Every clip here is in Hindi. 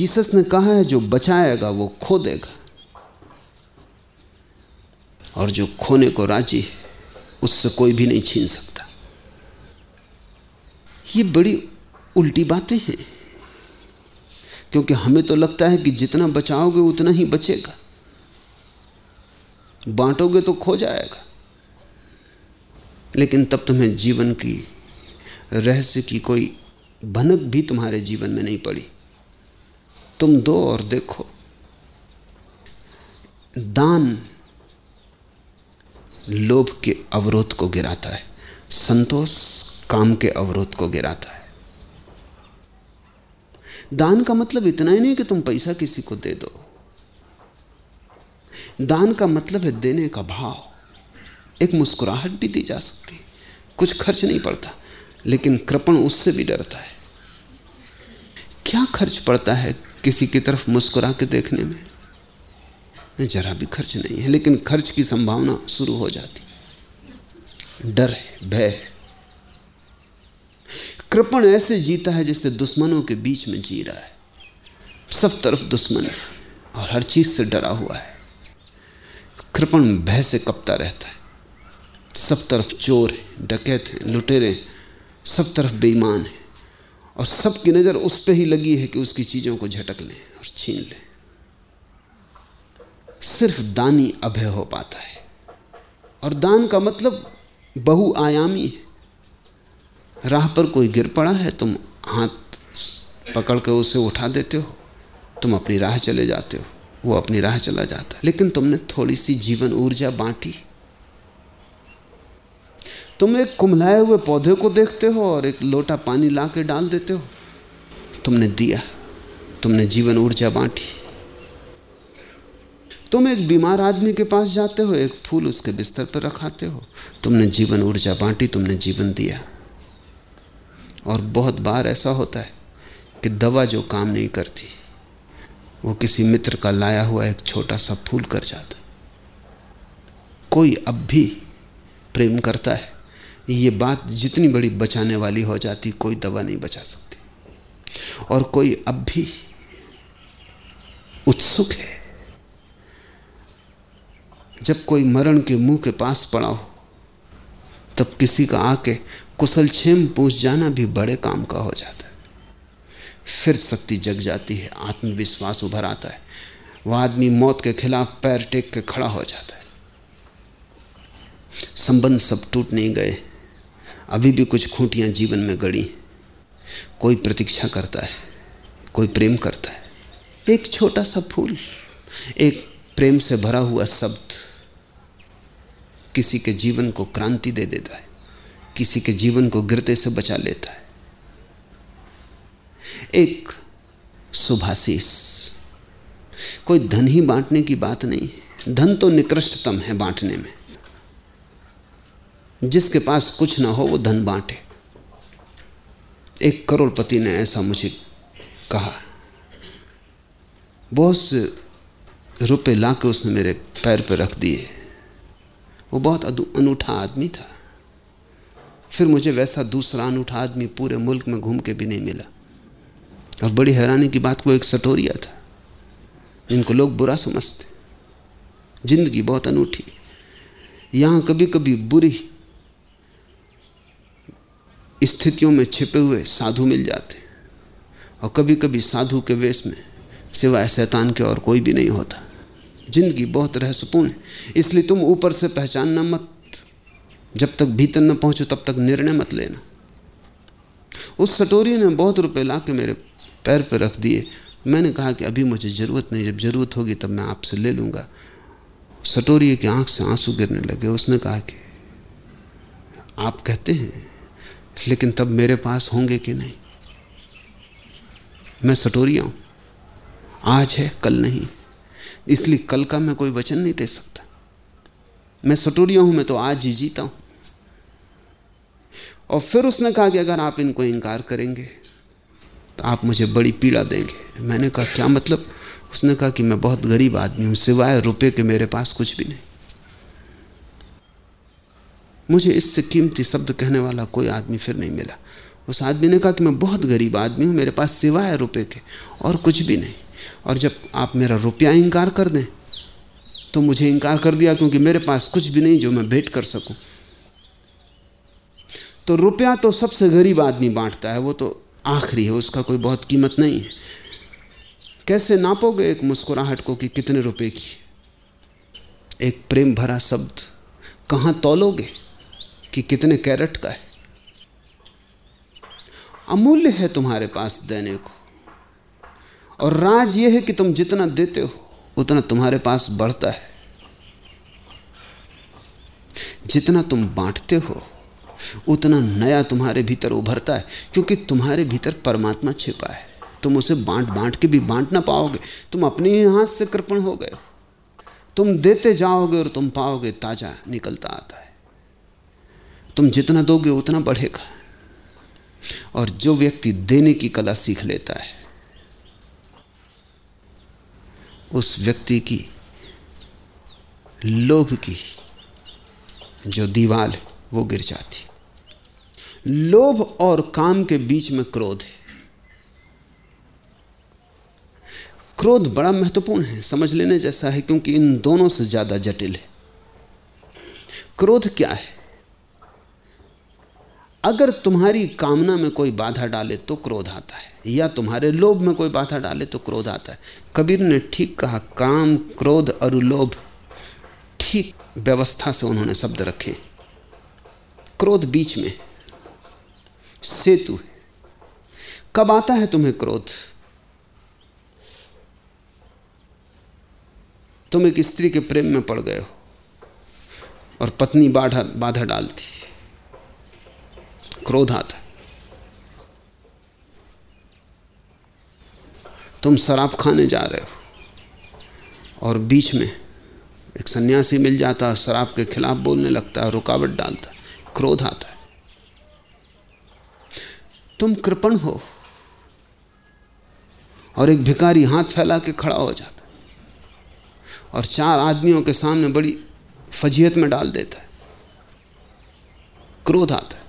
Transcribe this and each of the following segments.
जीसस ने कहा है, जो बचाएगा, वो खो देगा। और जो खोने को राज़ी है, उससे कोई भी नहीं छीन सकता। ये बड़ी उल्टी बातें हैं। क्योंकि हमें तो लगता है कि जितना बचाओगे, उतना ही बचेगा। बांटोगे तो खो जाएगा। लेकिन तब तुम्हें जीवन की, रहस्य की कोई भनक भी तुम्हारे जीवन में नहीं पड़ी। तुम दो और देखो। दान लोभ के अवरोध को गिराता है, संतोष काम के अवरोध को गिराता है। दान का मतलब इतना ही नहीं कि तुम पैसा किसी को दे दो। दान का मतलब है देने का भाव। एक मुस्कुराहट भी दी जा सकती है, कुछ खर्च नहीं पड़ता, लेकिन कृपण उससे भी डरता है। क्या खर्च पड़ता है? किसी की तरफ़ मुस्कुरा के देखने में। जरा भी खर्च नहीं है, लेकिन खर्च की संभावना शुरू हो जाती। डर है, भय कृपण ऐसे जीता है जैसे दुश्मनों के बीच में जी रहा है। सब तरफ़ दुश्मन है और हर चीज़ से डरा हुआ है। कृपण भय से कपता रहता है। सब तरफ़ चोर है, डकैत है, लुटेरे सब तरफ़ बेईमान है। और सबकी नज़र उस पर ही लगी है कि उसकी चीज़ों को झटक लें और छीन लें। सिर्फ़ दानी अभय हो पाता है। और दान का मतलब बहुआयामी है। राह पर कोई गिर पड़ा है, तुम हाथ पकड़ के उसे उठा देते हो। तुम अपनी राह चले जाते हो, वो अपनी राह चला जाता है। लेकिन तुमने थोड़ी सी जीवन ऊर्जा बांटी। तुम एक कुमलाए हुए पौधे को देखते हो और एक लोटा पानी ला के डाल देते हो। तुमने दिया, तुमने जीवन ऊर्जा बांटी। तुम एक बीमार आदमी के पास जाते हो, एक फूल उसके बिस्तर पर रखाते हो। तुमने जीवन ऊर्जा बांटी, तुमने जीवन दिया। और बहुत बार ऐसा होता है कि दवा जो काम नहीं करती, वो किसी मित्र का लाया हुआ एक छोटा सा फूल कर जाता। कोई अब भी प्रेम करता है। ये बात जितनी बड़ी बचाने वाली हो जाती, कोई दवा नहीं बचा सकती। और कोई अब भी उत्सुक है। जब कोई मरण के मुँह के पास पड़ा हो, तब किसी का आके कुशल छेम पूछ जाना भी बड़े काम का हो जाता है। फिर शक्ति जग जाती है, आत्मविश्वास उभर आता है। वह आदमी मौत के खिलाफ पैर टेक के खड़ा हो जाता है। संबंध सब टूट नहीं गए। अभी भी कुछ खूंटियाँ जीवन में गड़ी कोई प्रतीक्षा करता है, कोई प्रेम करता है। एक छोटा सा फूल, एक प्रेम से भरा हुआ शब्द किसी के जीवन को क्रांति दे देता है, किसी के जीवन को गिरते से बचा लेता है। एक सुभाषीष कोई धन ही बांटने की बात नहीं, धन तो निकृष्टतम है बांटने में। जिसके पास कुछ ना हो वो धन बांटे। एक करोड़पति ने ऐसा मुझे कहा। बहुत से रुपए ला के उसने मेरे पैर पर रख दिए। वो बहुत अनूठा आदमी था। फिर मुझे वैसा दूसरा अनूठा आदमी पूरे मुल्क में घूम के भी नहीं मिला। और बड़ी हैरानी की बात को एक सटोरिया था, जिनको लोग बुरा समझते। ज़िंदगी बहुत अनूठी। यहाँ कभी कभी बुरी स्थितियों में छिपे हुए साधु मिल जाते और कभी कभी साधु के वेश में सिवाय शैतान के और कोई भी नहीं होता। ज़िंदगी बहुत रहस्यपूर्ण है। इसलिए तुम ऊपर से पहचानना मत। जब तक भीतर न पहुंचो, तब तक निर्णय मत लेना। उस सटोरी ने बहुत रुपए ला के मेरे पैर पर रख दिए। मैंने कहा कि अभी मुझे ज़रूरत नहीं। जब ज़रूरत होगी, तब मैं आपसे ले लूँगा। सटोरी की आँख से आँसू गिरने लगे। उसने कहा कि आप कहते हैं लेकिन तब मेरे पास होंगे कि नहीं? मैं सटोरिया हूँ। आज है, कल नहीं। इसलिए कल का मैं कोई वचन नहीं दे सकता। मैं सटोरिया हूँ, मैं तो आज ही जीता हूँ। और फिर उसने कहा कि अगर आप इनको इनकार करेंगे तो आप मुझे बड़ी पीड़ा देंगे। मैंने कहा, क्या मतलब? उसने कहा कि, मैं बहुत गरीब आदमी हूँ, सिवाय रुपए के मेरे पास कुछ भी नहीं। मुझे इससे कीमती शब्द कहने वाला कोई आदमी फिर नहीं मिला। उस आदमी ने कहा कि मैं बहुत गरीब आदमी हूँ, मेरे पास सिवाय रुपए के और कुछ भी नहीं। और जब आप मेरा रुपया इनकार कर दें तो मुझे इंकार कर दिया क्योंकि मेरे पास कुछ भी नहीं जो मैं भेंट कर सकूँ। तो रुपया तो सबसे गरीब आदमी बांटता है, वो तो आखिरी है, उसका कोई बहुत कीमत नहीं है। कैसे नापोगे एक मुस्कुराहट को कि कितने रुपए की? एक प्रेम भरा शब्द, कहाँ तोलोगे? कि कितने कैरेट का है? अमूल्य है तुम्हारे पास देने को। और राज यह है कि तुम जितना देते हो, उतना तुम्हारे पास बढ़ता है। जितना तुम बांटते हो, उतना नया तुम्हारे भीतर उभरता है, क्योंकि तुम्हारे भीतर परमात्मा छिपा है। तुम उसे बांट बांट के भी बांट ना पाओगे। तुम अपने ही हाथ से कृपण हो गए तुम देते जाओगे और तुम पाओगे, ताज़ा निकलता आता है। तुम जितना दोगे उतना बढ़ेगा। और जो व्यक्ति देने की कला सीख लेता है, उस व्यक्ति की लोभ की जो दीवाल है, वो गिर जाती। लोभ और काम के बीच में क्रोध है। क्रोध बड़ा महत्वपूर्ण है, समझ लेने जैसा है, क्योंकि इन दोनों से ज़्यादा जटिल है। क्रोध क्या है? अगर तुम्हारी कामना में कोई बाधा डाले तो क्रोध आता है, या तुम्हारे लोभ में कोई बाधा डाले तो क्रोध आता है। कबीर ने ठीक कहा, काम, क्रोध और लोभ ठीक व्यवस्था से उन्होंने शब्द रखे। क्रोध बीच में, सेतु है। कब आता है तुम्हें क्रोध? तुम एक स्त्री के प्रेम में पड़ गए हो और पत्नी बाधा बाधा डालती क्रोध आता तुम शराब खाने जा रहे हो और बीच में एक सन्यासी मिल जाता है, शराब के खिलाफ बोलने लगता है, रुकावट डालता है, क्रोध आता है। तुम कृपण हो और एक भिकारी हाथ फैला के खड़ा हो जाता है और चार आदमियों के सामने बड़ी फजीहत में डाल देता है। क्रोध आता है।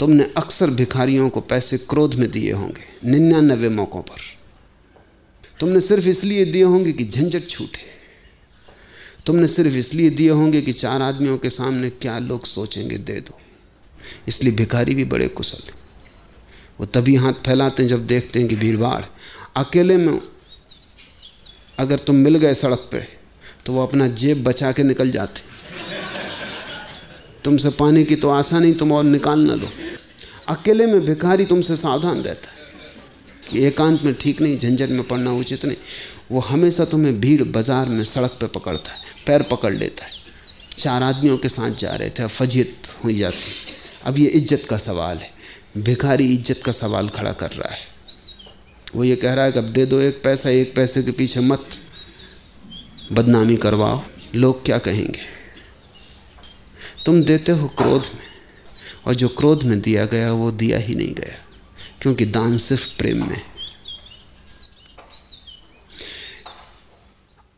तुमने अक्सर भिखारियों को पैसे क्रोध में दिए होंगे निन्यानबे मौकों पर। तुमने सिर्फ़ इसलिए दिए होंगे कि झंझट छूटे। तुमने सिर्फ़ इसलिए दिए होंगे कि चार आदमियों के सामने क्या लोग सोचेंगे, दे दो। इसलिए भिखारी भी बड़े कुशल वो तभी हाथ फैलाते हैं जब देखते हैं कि भीड़ भाड़ अकेले में अगर तुम मिल गए सड़क पे तो वो अपना जेब बचा के निकल जाते तुमसे पाने की तो आशा नहीं तुम और निकाल ना लो। अकेले में भिखारी तुमसे सावधान रहता है। कि एकांत में ठीक नहीं, झंझट में पड़ना उचित नहीं। वो हमेशा तुम्हें भीड़ बाज़ार में सड़क पे पकड़ता है, पैर पकड़ लेता है। चार आदमियों के साथ जा रहे थे फजीत हो जाती अब ये इज़्ज़त का सवाल है। भिखारी इज़्ज़त का सवाल खड़ा कर रहा है। वो ये कह रहा है कि अब दे दो एक पैसा, एक पैसे के पीछे मत। बदनामी करवाओ। लोग क्या कहेंगे? तुम देते हो क्रोध में, और जो क्रोध में दिया गया, वो दिया ही नहीं गया, क्योंकि दान सिर्फ़ प्रेम में।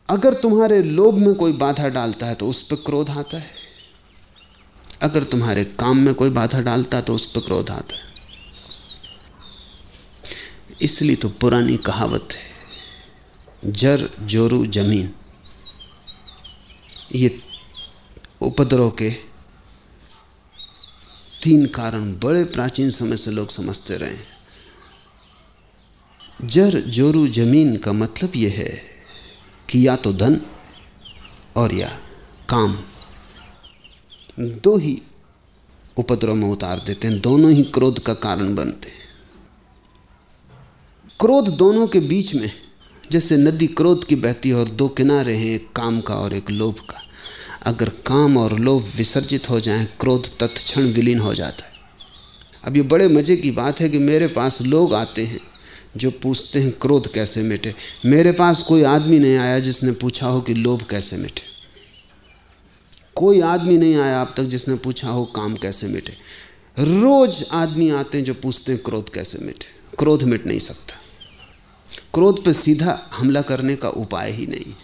अगर तुम्हारे लोभ में कोई बाधा डालता है तो उस पर क्रोध आता है। अगर तुम्हारे काम में कोई बाधा डालता है तो उस पर क्रोध आता है। इसलिए तो पुरानी कहावत है, जर जोरू ज़मीन। ये उपद्रव के तीन कारण बड़े प्राचीन समय से लोग समझते रहे जर, जोरू, ज़मीन का मतलब यह है कि या तो धन और या काम। दो ही उपद्रव में उतार देते हैं, दोनों ही क्रोध का कारण बनते हैं। क्रोध दोनों के बीच में, जैसे नदी क्रोध की बहती है और दो किनारे हैं, एक काम का और एक लोभ का। अगर काम और लोभ विसर्जित हो जाएँ, क्रोध तत्क्षण विलीन हो जाता है। अब ये बड़े मज़े की बात है कि मेरे पास लोग आते हैं जो पूछते हैं, क्रोध कैसे मिटे? मेरे पास कोई आदमी नहीं आया जिसने पूछा हो कि लोभ कैसे मिटे। कोई आदमी नहीं आया अब तक जिसने पूछा हो काम कैसे मिटे। रोज आदमी आते हैं जो पूछते हैं, क्रोध कैसे मिटे? क्रोध मिट नहीं सकता। क्रोध पर सीधा हमला करने का उपाय ही नहीं।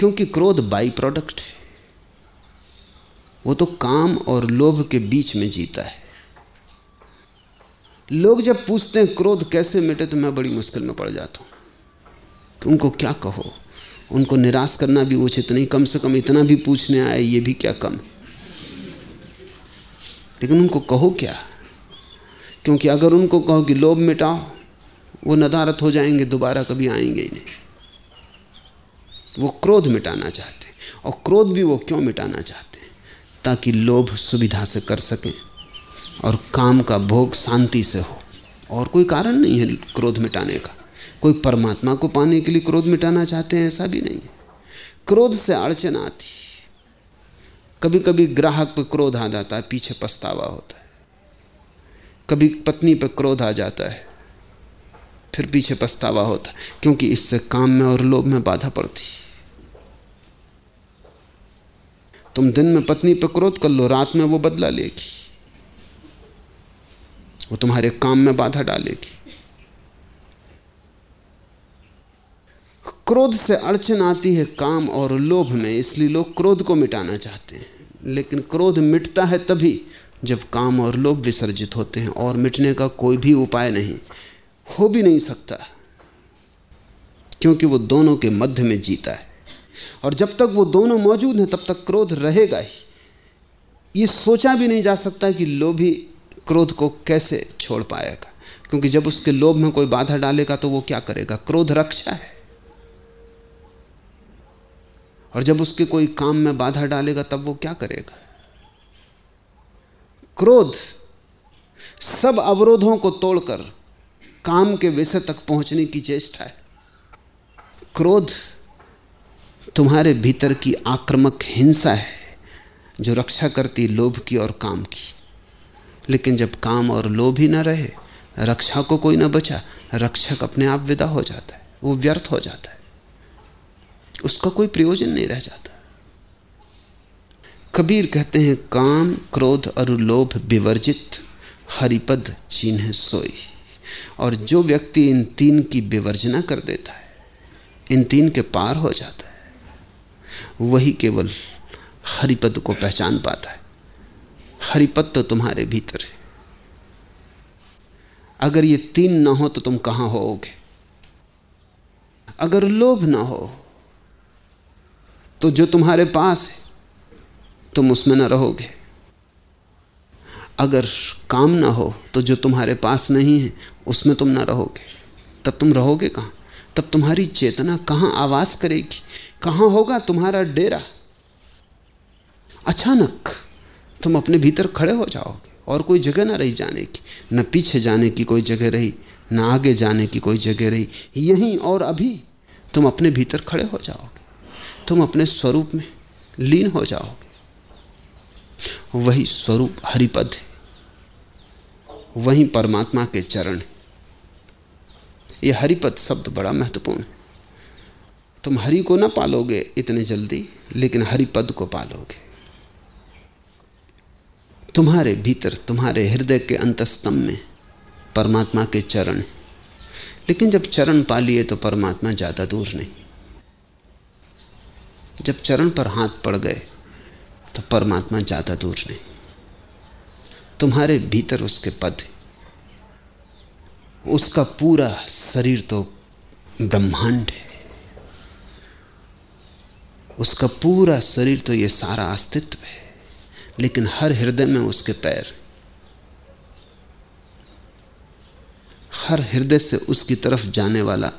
क्योंकि क्रोध बाई प्रोडक्ट है। वो तो काम और लोभ के बीच में जीता है। लोग जब पूछते हैं क्रोध कैसे मिटे तो मैं बड़ी मुश्किल में पड़ जाता हूँ। तो उनको क्या कहो? उनको निराश करना भी उचित नहीं। कम से कम इतना भी पूछने आए, ये भी क्या कम? लेकिन उनको कहो क्या? क्योंकि अगर उनको कहो कि लोभ मिटाओ, वो नदारत हो जाएँगे, दोबारा कभी आएँगे ही नहीं। वो क्रोध मिटाना चाहते हैं। और क्रोध भी वो क्यों मिटाना चाहते हैं? ताकि लोभ सुविधा से कर सकें और काम का भोग शांति से हो। और कोई कारण नहीं है क्रोध मिटाने का। कोई परमात्मा को पाने के लिए क्रोध मिटाना चाहते हैं, ऐसा भी नहीं क्रोध से अड़चन आती कभी कभी ग्राहक पर क्रोध आ जाता है, पीछे पछतावा होता है। कभी पत्नी पर क्रोध आ जाता है, फिर पीछे पछतावा होता है, क्योंकि इससे काम में और लोभ में बाधा पड़ती तुम दिन में पत्नी पर क्रोध कर लो, रात में वो बदला लेगी। वो तुम्हारे काम में बाधा डालेगी। क्रोध से अड़चन आती है काम और लोभ में, इसलिए लोग क्रोध को मिटाना चाहते हैं। लेकिन क्रोध मिटता है तभी जब काम और लोभ विसर्जित होते हैं, और मिटने का कोई भी उपाय नहीं, हो भी नहीं सकता, क्योंकि वो दोनों के मध्य में जीता है। और जब तक वो दोनों मौजूद हैं, तब तक क्रोध रहेगा ही। ये सोचा भी नहीं जा सकता कि लोभी क्रोध को कैसे छोड़ पाएगा, क्योंकि जब उसके लोभ में कोई बाधा डालेगा तो वो क्या करेगा? क्रोध रक्षा है। और जब उसके कोई काम में बाधा डालेगा, तब वो क्या करेगा? क्रोध सब अवरोधों को तोड़कर काम के विषय तक पहुँचने की चेष्टा है। क्रोध तुम्हारे भीतर की आक्रामक हिंसा है, जो रक्षा करती लोभ की और काम की। लेकिन जब काम और लोभ ही ना रहे, रक्षा को कोई ना बचा, रक्षक अपने आप विदा हो जाता है, वो व्यर्थ हो जाता है। उसका कोई प्रयोजन नहीं रह जाता। कबीर कहते हैं, काम, क्रोध और लोभ विवर्जित, हरिपद चिन्ह सोई। और जो व्यक्ति इन तीन की विवर्जना कर देता है, इन तीन के पार हो जाता है। वही केवल हरिपद को पहचान पाता है। हरिपद तो तुम्हारे भीतर है। अगर ये तीन ना हो तो तुम कहाँ होोगे? अगर लोभ ना हो तो जो तुम्हारे पास है, तुम उसमें ना रहोगे। अगर काम ना हो तो जो तुम्हारे पास नहीं है, उसमें तुम ना रहोगे। तब तुम रहोगे कहाँ? तब तुम्हारी चेतना कहाँ आवास करेगी? कहाँ होगा तुम्हारा डेरा? अचानक तुम अपने भीतर खड़े हो जाओगे और कोई जगह ना रही जाने की, न पीछे जाने की कोई जगह रही, न आगे जाने की कोई जगह रही। यहीं और अभी तुम अपने भीतर खड़े हो जाओगे। तुम अपने स्वरूप में लीन हो जाओगे। वही स्वरूप हरिपद है। वही परमात्मा के चरण ये हरिपद शब्द बड़ा महत्वपूर्ण है। तुम हरि को ना पालोगे इतने जल्दी, लेकिन हरि पद को पालोगे। तुम्हारे भीतर, तुम्हारे हृदय के अंतस्तम में परमात्मा के चरण लेकिन जब चरण पा लिए तो परमात्मा ज़्यादा दूर नहीं। जब चरण पर हाथ पड़ गए तो परमात्मा ज़्यादा दूर नहीं। तुम्हारे भीतर उसके पद उसका पूरा शरीर तो ब्रह्मांड है। उसका पूरा शरीर तो ये सारा अस्तित्व है, लेकिन हर हृदय में उसके पैर। हर हृदय से उसकी तरफ़ जाने वाला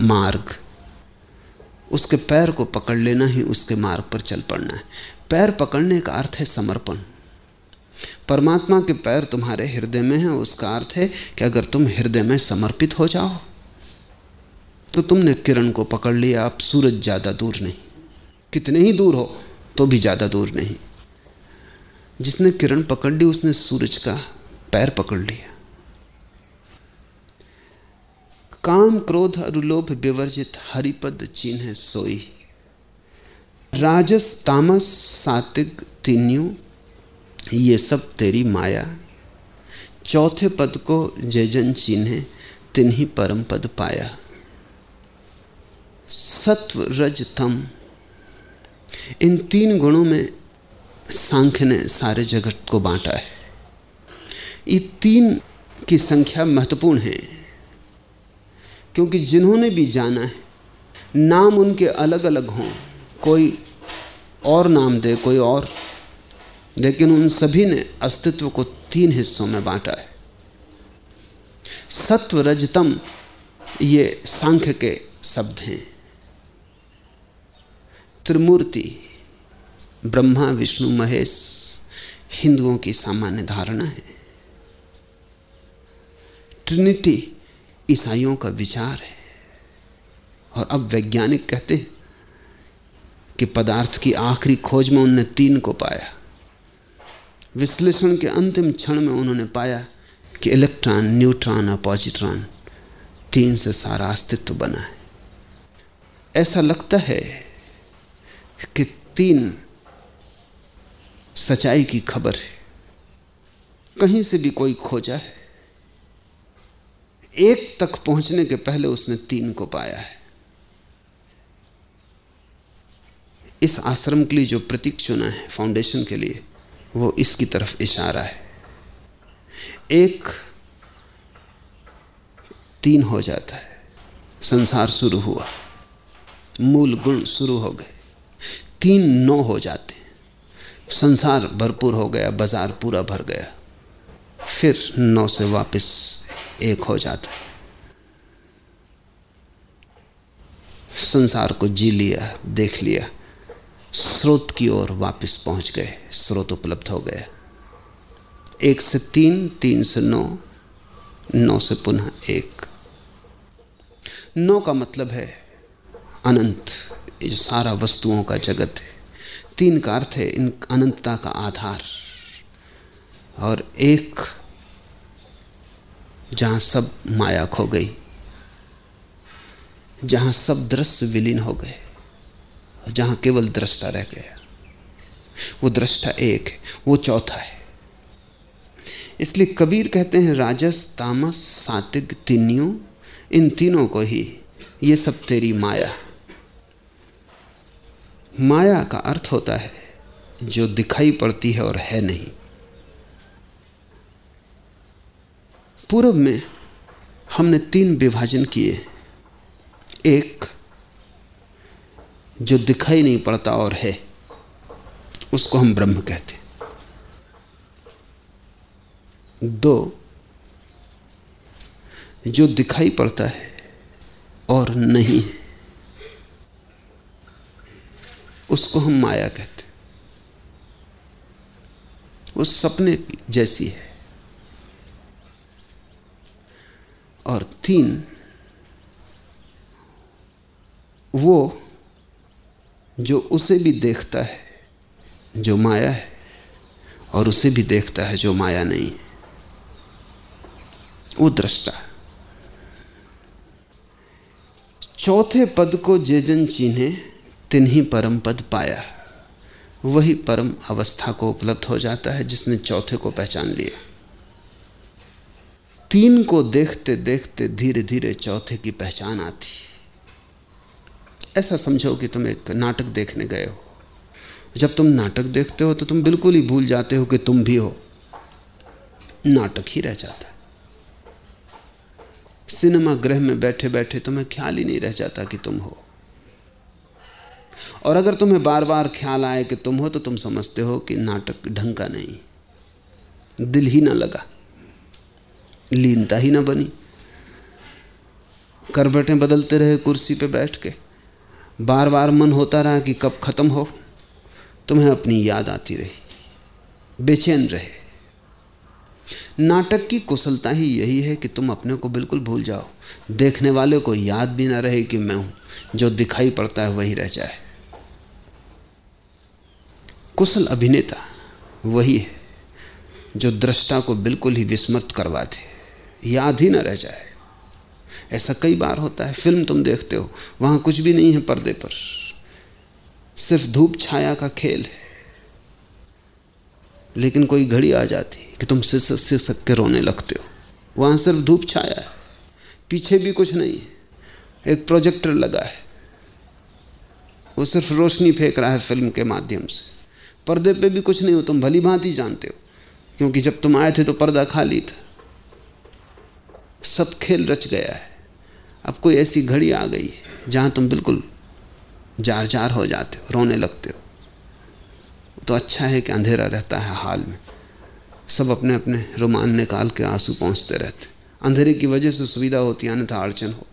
मार्ग। उसके पैर को पकड़ लेना ही उसके मार्ग पर चल पड़ना है। पैर पकड़ने का अर्थ है समर्पण। परमात्मा के पैर तुम्हारे हृदय में हैं, उसका अर्थ है कि अगर तुम हृदय में समर्पित हो जाओ तो तुमने किरण को पकड़ लिया अब सूरज ज़्यादा दूर नहीं। कितने ही दूर हो तो भी ज़्यादा दूर नहीं। जिसने किरण पकड़ ली, उसने सूरज का पैर पकड़ लिया। काम, क्रोध, अरुलोभ, विवर्जित, हरिपद चिन्ह सोई। राजस, तामस, सात्विक, तीन्यू, ये सब तेरी माया। चौथे पद को जयजन चिन्ह तिन ही परम पद पाया। सत्व, रज, तम इन तीन गुणों में सांख्य ने सारे जगत को बांटा है। ये तीन की संख्या महत्वपूर्ण है, क्योंकि जिन्होंने भी जाना है, नाम उनके अलग अलग हों। कोई और नाम दे, कोई और। लेकिन उन सभी ने अस्तित्व को तीन हिस्सों में बांटा है। सत्व रजतम ये सांख्य के शब्द हैं। त्रिमूर्ति ब्रह्मा, विष्णु, महेश हिंदुओं की सामान्य धारणा है। ट्रिनिटी ईसाइयों का विचार है। और अब वैज्ञानिक कहते हैं कि पदार्थ की आखिरी खोज में उनने तीन को पाया। विश्लेषण के अंतिम क्षण में उन्होंने पाया कि इलेक्ट्रॉन, न्यूट्रॉन और पॉजिट्रॉन तीन से सारा अस्तित्व बना है। ऐसा लगता है कि तीन सच्चाई की खबर है। कहीं से भी कोई खोजा है। एक तक पहुँचने के पहले उसने तीन को पाया है। इस आश्रम के लिए जो प्रतीक चुना है फाउंडेशन के लिए, वो इसकी तरफ़ इशारा है। एक तीन हो जाता है। संसार शुरू हुआ। मूल गुण शुरू हो गए। तीन नौ हो जाते। संसार भरपूर हो गया, बाज़ार पूरा भर गया। फिर नौ से वापस एक हो जाता। है संसार को जी लिया, देख लिया। स्रोत की ओर वापस पहुँच गए, स्रोत उपलब्ध हो गया। एक से तीन तीन से नौ नौ से पुनः एक। नौ का मतलब है अनंत। ये जो सारा वस्तुओं का जगत है, तीन का अर्थ है इन अनंतता का आधार। और एक जहाँ सब माया खो गई, जहाँ सब दृश्य विलीन हो गए जहाँ केवल दृष्टा रह गया। वो दृष्टा एक है, वो चौथा है। इसलिए कबीर कहते हैं, राजस, तामस सातिक तीनियों इन तीनों को ही ये सब तेरी माया माया का अर्थ होता है जो दिखाई पड़ती है और है नहीं। पूर्व में हमने तीन विभाजन किए। एक, जो दिखाई नहीं पड़ता और है, उसको हम ब्रह्म कहते दो, जो दिखाई पड़ता है और नहीं है। उसको हम माया कहते हैं। वो सपने जैसी है। और तीन, वो जो उसे भी देखता है, जो माया है, और उसे भी देखता है जो माया नहीं है। वो दृष्टा चौथे पद को जे जन चीन्हे तिन्ही परम पद पाया वही परम अवस्था को उपलब्ध हो जाता है जिसने चौथे को पहचान लिया। तीन को देखते देखते धीरे धीरे चौथे की पहचान आती। ऐसा समझो कि तुम एक नाटक देखने गए हो। जब तुम नाटक देखते हो तो तुम बिल्कुल ही भूल जाते हो कि तुम भी हो। नाटक ही रह जाता है। सिनेमा गृह में बैठे बैठे तुम्हें ख्याल ही नहीं रह जाता कि तुम हो। और अगर तुम्हें बार बार ख्याल आए कि तुम हो तो तुम समझते हो कि नाटक ढंग का नहीं। दिल ही ना लगा। लीनता ही ना बनी। करबटें बदलते रहे कुर्सी पे बैठ के। बार बार मन होता रहा कि कब खत्म हो। तुम्हें अपनी याद आती रही। बेचैन रहे। नाटक की कुशलता ही यही है कि तुम अपने को बिल्कुल भूल जाओ। देखने वाले को याद भी ना रहे कि मैं हूँ। जो दिखाई पड़ता है वही रह जाए। कुशल अभिनेता वही है, जो दृष्टा को बिल्कुल ही विस्मृत करवा दे याद ही ना रह जाए। ऐसा कई बार होता है, फ़िल्म तुम देखते हो, वहाँ कुछ भी नहीं है पर्दे पर। सिर्फ़ धूप छाया का खेल है। लेकिन कोई घड़ी आ जाती कि तुम सिसक सिसक के रोने लगते हो। वहाँ सिर्फ़ धूप छाया है। पीछे भी कुछ नहीं है। एक प्रोजेक्टर लगा है। वो सिर्फ़ रोशनी फेंक रहा है फ़िल्म के माध्यम से। पर्दे पे भी कुछ नहीं हो, तुम भली भांति जानते हो। क्योंकि जब तुम आए थे तो पर्दा खाली था। सब खेल रच गया है। अब कोई ऐसी घड़ी आ गई है, जहाँ तुम बिल्कुल जार जार हो जाते हो, रोने लगते हो। तो अच्छा है कि अंधेरा रहता है हाल में। सब अपने अपने रुमान निकाल के आँसू पहुँचते रहते। अंधेरे की वजह से सुविधा होती है, अन्यथा अड़चन हो।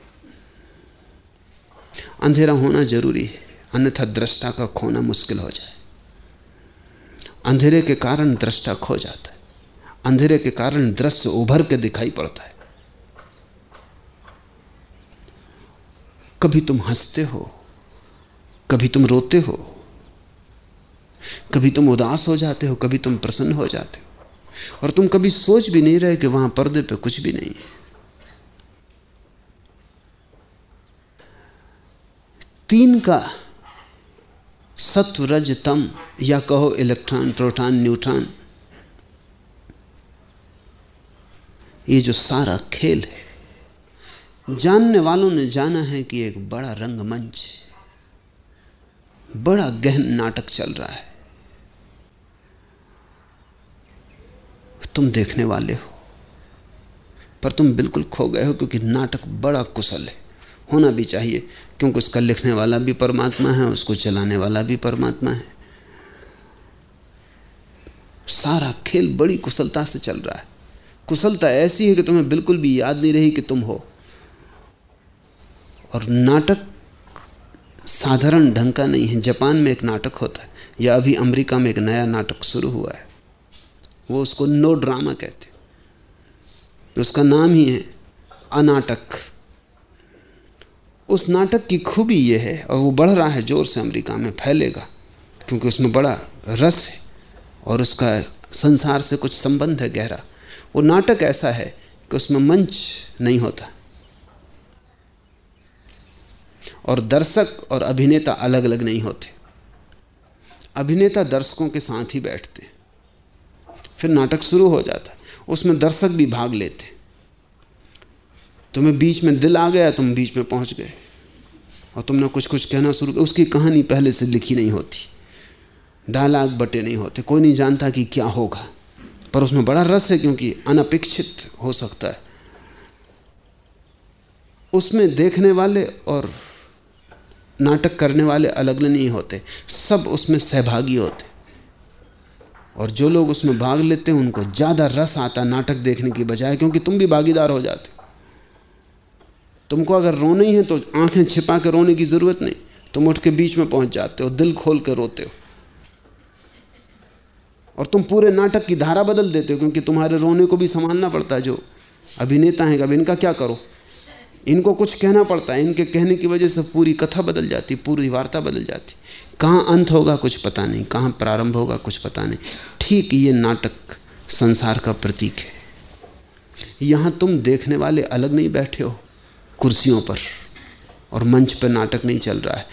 अंधेरा होना ज़रूरी है, अन्यथा दृष्टा का खोना मुश्किल हो जाए। अंधेरे के कारण दृष्टा खो जाता है। अंधेरे के कारण दृश्य उभर के दिखाई पड़ता है। कभी तुम हँसते हो, कभी तुम रोते हो, कभी तुम उदास हो जाते हो, कभी तुम प्रसन्न हो जाते हो, और तुम कभी सोच भी नहीं रहे कि वहाँ पर्दे पे कुछ भी नहीं है। तीन का सत्व रज तम या कहो इलेक्ट्रॉन, प्रोटॉन, न्यूट्रॉन। ये जो सारा खेल है, जानने वालों ने जाना है कि एक बड़ा रंगमंच बड़ा गहन नाटक चल रहा है। तुम देखने वाले हो, पर तुम बिल्कुल खो गए हो क्योंकि नाटक बड़ा कुशल है। होना भी चाहिए। क्योंकि उसका लिखने वाला भी परमात्मा है, उसको चलाने वाला भी परमात्मा है। सारा खेल बड़ी कुशलता से चल रहा है। कुशलता ऐसी है कि तुम्हें बिल्कुल भी याद नहीं रही कि तुम हो। और नाटक साधारण ढंग का नहीं है। जापान में एक नाटक होता है, या अभी अमेरिका में एक नया नाटक शुरू हुआ है। वो उसको नो ड्रामा कहते हैं। उसका नाम ही है अनाटक। उस नाटक की खूबी यह है और वो बढ़ रहा है ज़ोर से अमेरिका में फैलेगा, क्योंकि उसमें बड़ा रस है और उसका संसार से कुछ संबंध है गहरा। वो नाटक ऐसा है कि उसमें मंच नहीं होता। और दर्शक और अभिनेता अलग अलग नहीं होते। अभिनेता दर्शकों के साथ ही बैठते। फिर नाटक शुरू हो जाता। उसमें दर्शक भी भाग लेते। तुम्हें बीच में दिल आ गया, तुम बीच में पहुँच गए। और तुमने कुछ कुछ कहना शुरू किया, उसकी कहानी पहले से लिखी नहीं होती। डायलाग बटे नहीं होते, कोई नहीं जानता कि क्या होगा। पर उसमें बड़ा रस है क्योंकि अनपेक्षित हो सकता है। उसमें देखने वाले और नाटक करने वाले अलग नहीं होते, सब उसमें सहभागी होते। और जो लोग उसमें भाग लेते हैं, उनको ज़्यादा रस आता नाटक देखने की बजाय, क्योंकि तुम भी भागीदार हो जाते। तुमको अगर रोना ही है तो आँखें छिपा के रोने की ज़रूरत नहीं। तुम उठ के बीच में पहुँच जाते हो, दिल खोल कर रोते हो। और तुम पूरे नाटक की धारा बदल देते हो, क्योंकि तुम्हारे रोने को भी संभालना पड़ता है जो अभिनेता हैं, अब इनका क्या करो? इनको कुछ कहना पड़ता है, इनके कहने की वजह से पूरी कथा बदल जाती, पूरी वार्ता बदल जाती। कहाँ अंत होगा कुछ पता नहीं, कहाँ प्रारंभ होगा कुछ पता नहीं। ठीक, ये नाटक संसार का प्रतीक है। यहाँ तुम देखने वाले अलग नहीं बैठे हो। कुर्सियों पर। और मंच पर नाटक नहीं चल रहा है।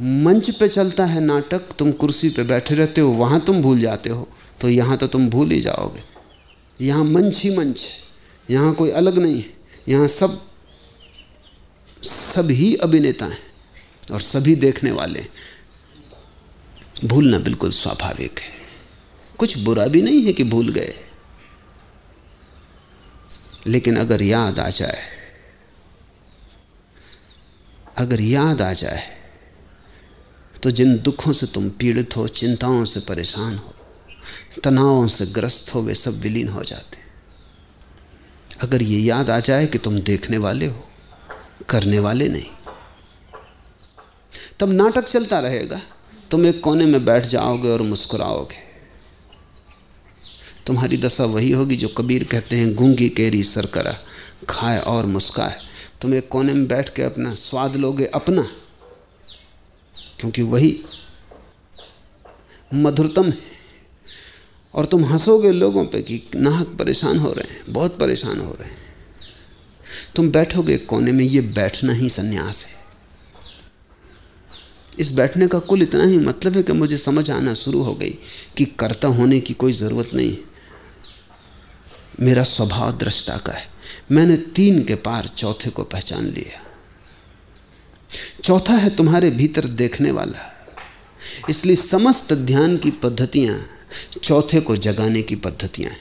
मंच पे चलता है नाटक, तुम कुर्सी पे बैठे रहते हो, वहाँ तुम भूल जाते हो। तो यहाँ तो तुम भूल ही जाओगे। यहाँ मंच ही मंच है। यहाँ कोई अलग नहीं है। यहाँ सब सभी अभिनेता हैं और सभी देखने वाले भूलना बिल्कुल स्वाभाविक है। कुछ बुरा भी नहीं है कि भूल गए। लेकिन अगर याद आ जाए अगर याद आ जाए तो जिन दुखों से तुम पीड़ित हो, चिंताओं से परेशान हो, तनावों से ग्रस्त हो, वे सब विलीन हो जाते अगर ये याद आ जाए कि तुम देखने वाले हो, करने वाले नहीं, तब नाटक चलता रहेगा। तुम एक कोने में बैठ जाओगे और मुस्कुराओगे। तुम्हारी दशा वही होगी जो कबीर कहते हैं, गूँगी केरी सरकरा, खाए और मुस्काए। तुम एक कोने में बैठ के अपना स्वाद लोगे, अपना। क्योंकि वही मधुरतम है। और तुम हंसोगे लोगों पे कि नाहक परेशान हो रहे हैं, बहुत परेशान हो रहे हैं। तुम बैठोगे कोने में, ये बैठना ही सन्यास है। इस बैठने का कुल इतना ही मतलब है कि मुझे समझ आना शुरू हो गई कि कर्ता होने की कोई ज़रूरत नहीं। मेरा स्वभाव दृष्टा का है। मैंने तीन के पार चौथे को पहचान लिया। चौथा है तुम्हारे भीतर देखने वाला। इसलिए समस्त ध्यान की पद्धतियाँ चौथे को जगाने की पद्धतियाँ हैं।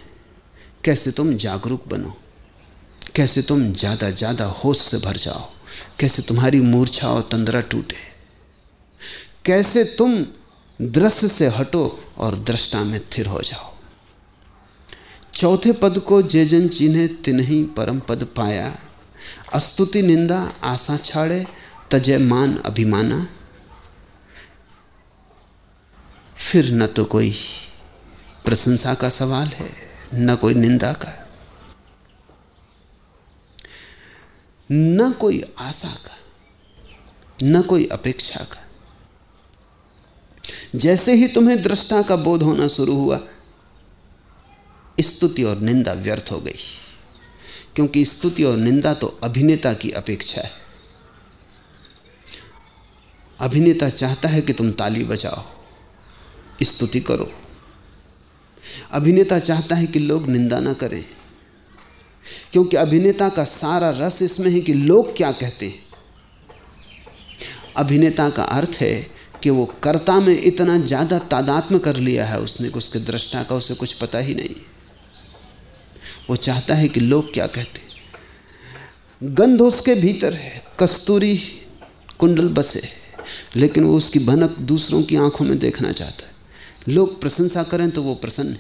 कैसे तुम जागरूक बनो, कैसे तुम ज़्यादा ज़्यादा होश से भर जाओ, कैसे तुम्हारी मूर्छा और तंद्रा टूटे, कैसे तुम दृश्य से हटो और दृष्टा में थिर हो जाओ। चौथे पद को जे जन चिन्हे तिन्ही परम पद पाया। अस्तुति निंदा, आशा छाड़े, तजय मान अभिमाना। फिर न तो कोई प्रशंसा का सवाल है, न कोई निंदा का। न कोई आशा का, न कोई अपेक्षा का। जैसे ही तुम्हें दृष्टा का बोध होना शुरू हुआ स्तुति और निंदा व्यर्थ हो गई। क्योंकि स्तुति और निंदा तो अभिनेता की अपेक्षा है। अभिनेता चाहता है कि तुम ताली बजाओ, स्तुति करो। अभिनेता चाहता है कि लोग निंदा ना करें, क्योंकि अभिनेता का सारा रस इसमें है कि लोग क्या कहते हैं। अभिनेता का अर्थ है कि वो कर्ता में इतना ज़्यादा तादात्म कर लिया है उसने उसके दृष्टा का उसे कुछ पता ही नहीं। वो चाहता है कि लोग क्या कहते गंध उसके भीतर है, कस्तूरी कुंडल बसे लेकिन वो उसकी भनक दूसरों की आँखों में देखना चाहता है। लोग प्रशंसा करें तो वो प्रसन्न है,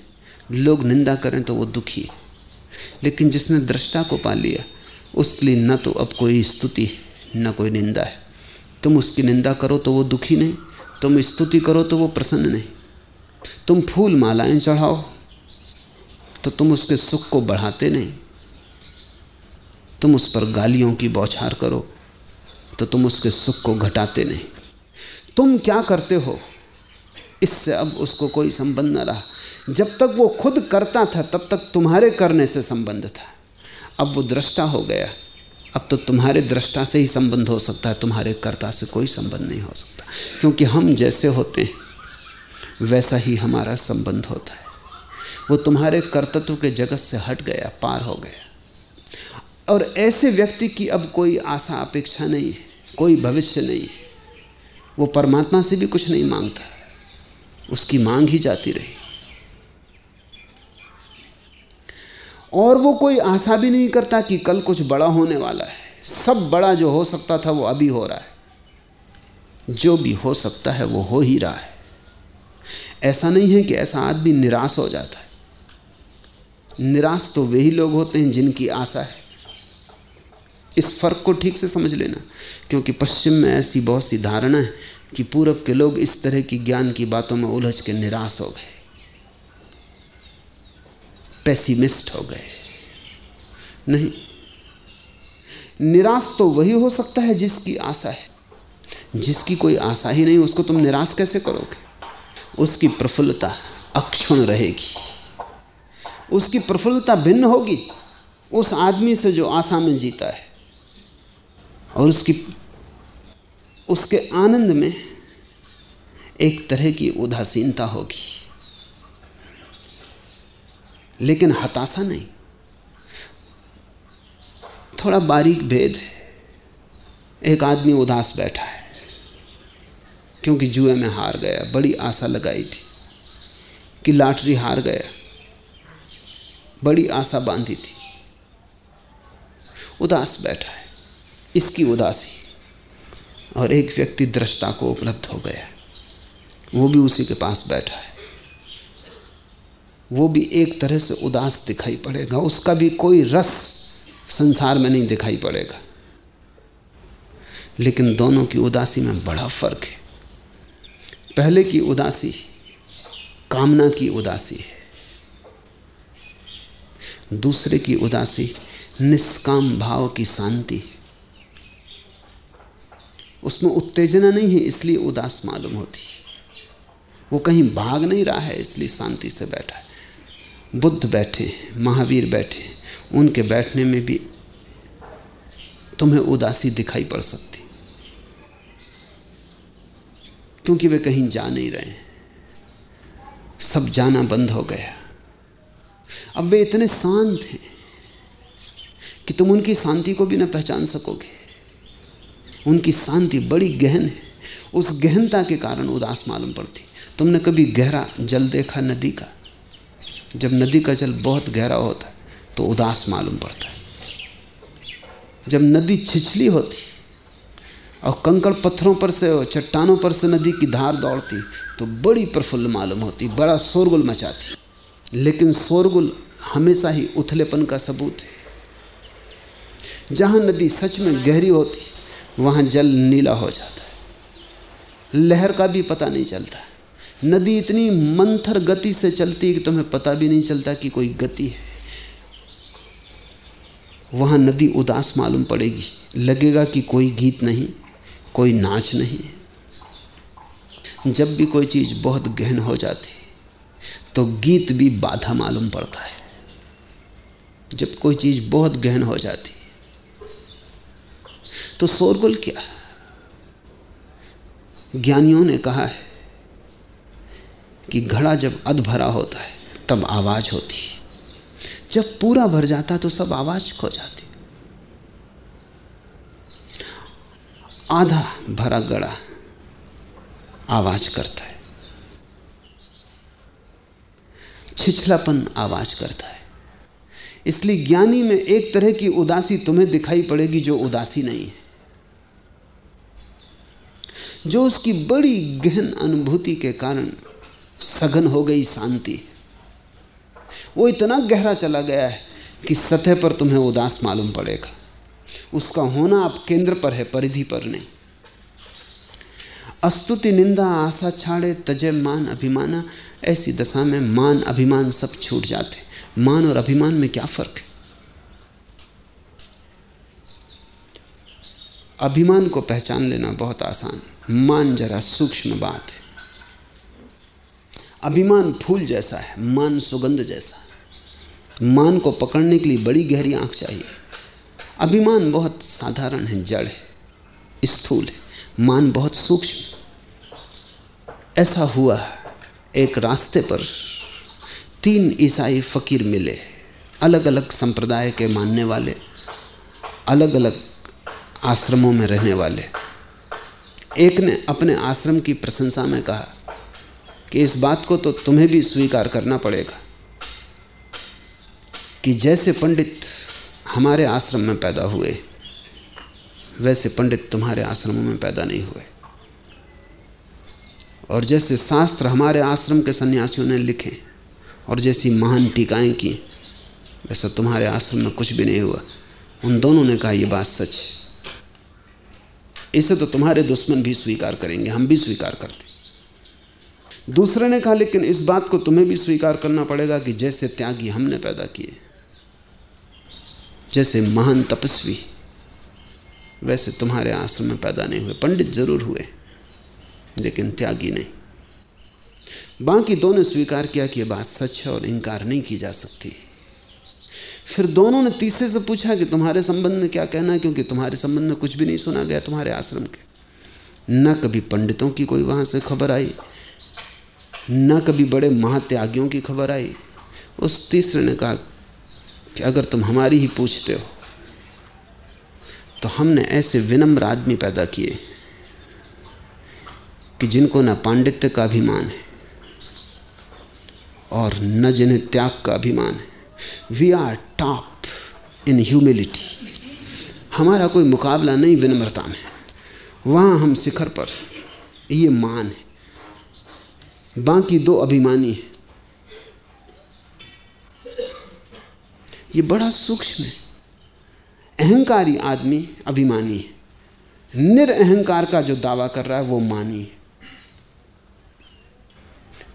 लोग निंदा करें तो वो दुखी है। लेकिन जिसने दृष्टा को पा लिया उसलिए न तो अब कोई स्तुति है, न कोई निंदा है। तुम उसकी निंदा करो तो वो दुखी नहीं, तुम स्तुति करो तो वो प्रसन्न नहीं। तुम फूल मालाएँ चढ़ाओ तो तुम उसके सुख को बढ़ाते नहीं। तुम उस पर गालियों की बौछार करो तो तुम उसके सुख को घटाते नहीं। तुम क्या करते हो? इससे अब उसको कोई संबंध न रहा। जब तक वो खुद करता था, तब तक तुम्हारे करने से संबंध था। अब वो दृष्टा हो गया। अब तो तुम्हारे दृष्टा से ही संबंध हो सकता है, तुम्हारे कर्ता से कोई संबंध नहीं हो सकता। क्योंकि हम जैसे होते हैं, वैसा ही हमारा संबंध होता है। वो तुम्हारे कर्तत्व के जगत से हट गया, पार हो गया। और ऐसे व्यक्ति की अब कोई आशा अपेक्षा नहीं है, कोई भविष्य नहीं है। वो परमात्मा से भी कुछ नहीं माँगता, उसकी मांग ही जाती रही। और वो कोई आशा भी नहीं करता कि कल कुछ बड़ा होने वाला है। सब बड़ा जो हो सकता था, वो अभी हो रहा है। जो भी हो सकता है, वो हो ही रहा है। ऐसा नहीं है कि ऐसा आदमी निराश हो जाता है। निराश तो वही लोग होते हैं जिनकी आशा है। इस फ़र्क को ठीक से समझ लेना, क्योंकि पश्चिम में ऐसी बहुत सी धारणा है कि पूरब के लोग इस तरह की ज्ञान की बातों में उलझ के निराश हो गए, पैसिमिस्ट हो गए। नहीं, निराश तो वही हो सकता है जिसकी आशा है। जिसकी कोई आशा ही नहीं, उसको तुम निराश कैसे करोगे? उसकी प्रफुल्लता अक्षुण रहेगी। उसकी प्रफुल्लता भिन्न होगी, उस आदमी से जो आशा में जीता है। और उसकी, उसके आनंद में एक तरह की उदासीनता होगी। लेकिन हताशा नहीं। थोड़ा बारीक भेद है। एक आदमी उदास बैठा है, क्योंकि जुए में हार गया, बड़ी आशा लगाई थी कि लॉटरी हार गया। बड़ी आशा बांधी थी। उदास बैठा है। इसकी उदासी और एक व्यक्ति दृष्टा को उपलब्ध हो गया वो भी उसी के पास बैठा है। वो भी एक तरह से उदास दिखाई पड़ेगा। उसका भी कोई रस संसार में नहीं दिखाई पड़ेगा। लेकिन दोनों की उदासी में बड़ा फ़र्क है। पहले की उदासी कामना की उदासी है। दूसरे की उदासी, निष्काम भाव की शांति। उसमें उत्तेजना नहीं है, इसलिए उदास मालूम होती। वो कहीं भाग नहीं रहा है, इसलिए शांति से बैठा है। बुद्ध बैठे महावीर बैठे उनके बैठने में भी तुम्हें उदासी दिखाई पड़ सकती। क्योंकि वे कहीं जा नहीं रहे सब जाना बंद हो गया। अब वे इतने शांत हैं कि तुम उनकी शांति को भी ना पहचान सकोगे। उनकी शांति बड़ी गहन है। उस गहनता के कारण उदास मालूम पड़ती। तुमने कभी गहरा जल देखा नदी का? जब नदी का जल बहुत गहरा होता है तो उदास मालूम पड़ता। है जब नदी छिछली होती और कंकड़ पत्थरों पर से चट्टानों पर से नदी की धार दौड़ती तो बड़ी प्रफुल्ल मालूम होती, बड़ा शोरगुल मचाती। लेकिन शोरगुल हमेशा ही उथलेपन का सबूत है। जहाँ नदी सच में गहरी होती, वहाँ जल नीला हो जाता है। लहर का भी पता नहीं चलता। नदी इतनी मंथर गति से चलती है कि तुम्हें पता भी नहीं चलता कि कोई गति है। वहाँ नदी उदास मालूम पड़ेगी। लगेगा कि कोई गीत नहीं, कोई नाच नहीं। जब भी कोई चीज़ बहुत गहन हो जाती तो गीत भी बाधा मालूम पड़ता है। जब कोई चीज़ बहुत गहन हो जाती तो शोरगुल क्या ज्ञानियों ने कहा है कि घड़ा जब अध भरा होता है, तब आवाज़ होती है। जब पूरा भर जाता तो सब आवाज़ खो जाती आधा भरा गड़ा आवाज़ करता है। छिछलापन आवाज़ करता है। इसलिए ज्ञानी में एक तरह की उदासी तुम्हें दिखाई पड़ेगी जो उदासी नहीं है। जो उसकी बड़ी गहन अनुभूति के कारण सघन हो गई शांति वो इतना गहरा चला गया है कि सतह पर तुम्हें उदास मालूम पड़ेगा। उसका होना आप केंद्र पर है, परिधि पर नहीं। अस्तुति, निंदा, आशा छाड़े तजय मान, अभिमाना, ऐसी दशा में मान, अभिमान सब छूट जाते। मान और अभिमान में क्या फ़र्क है? अभिमान को पहचान लेना बहुत आसान। मान जरा सूक्ष्म बात है। अभिमान फूल जैसा है, मान सुगंध जैसा मान को पकड़ने के लिए बड़ी गहरी आँख चाहिए। अभिमान बहुत साधारण है, जड़ है, स्थूल है। मान बहुत सूक्ष्म। ऐसा हुआ एक रास्ते पर तीन ईसाई फकीर मिले। अलग अलग संप्रदाय के मानने वाले अलग अलग आश्रमों में रहने वाले। एक ने अपने आश्रम की प्रशंसा में कहा कि इस बात को तो तुम्हें भी स्वीकार करना पड़ेगा कि जैसे पंडित हमारे आश्रम में पैदा हुए वैसे पंडित तुम्हारे आश्रमों में पैदा नहीं हुए। और जैसे शास्त्र हमारे आश्रम के सन्यासियों ने लिखे, और जैसी महान टीकाएँ की, वैसा तुम्हारे आश्रम में कुछ भी नहीं हुआ। उन दोनों ने कहा यह बात सच है। इसे तो तुम्हारे दुश्मन भी स्वीकार करेंगे, हम भी स्वीकार करते दूसरे ने कहा, लेकिन इस बात को तुम्हें भी स्वीकार करना पड़ेगा कि जैसे त्यागी हमने पैदा किए, जैसे महान तपस्वी वैसे तुम्हारे आश्रम में पैदा नहीं हुए, पंडित ज़रूर हुए, लेकिन त्यागी नहीं। बाकी दोनों स्वीकार किया कि यह बात सच है और इनकार नहीं की जा सकती। फिर दोनों ने तीसरे से पूछा कि तुम्हारे संबंध में क्या कहना है, क्योंकि तुम्हारे संबंध में कुछ भी नहीं सुना गया तुम्हारे आश्रम के। न कभी पंडितों की कोई वहाँ से खबर आई, न कभी बड़े महात्यागियों की खबर आई। उस तीसरे ने कहा कि अगर तुम हमारी ही पूछते हो तो हमने ऐसे विनम्र आदमी पैदा किए कि जिनको न पांडित्य का अभिमान है और न जिन्हें त्याग का अभिमान है। We are top in humility हमारा कोई मुकाबला नहीं विनम्रता में। वहाँ हम शिखर पर ये मान है। बाकी दो अभिमानी है। ये बड़ा सूक्ष्म है। अहंकारी आदमी अभिमानी है। निरअहकार का जो दावा कर रहा है, वो मानी है।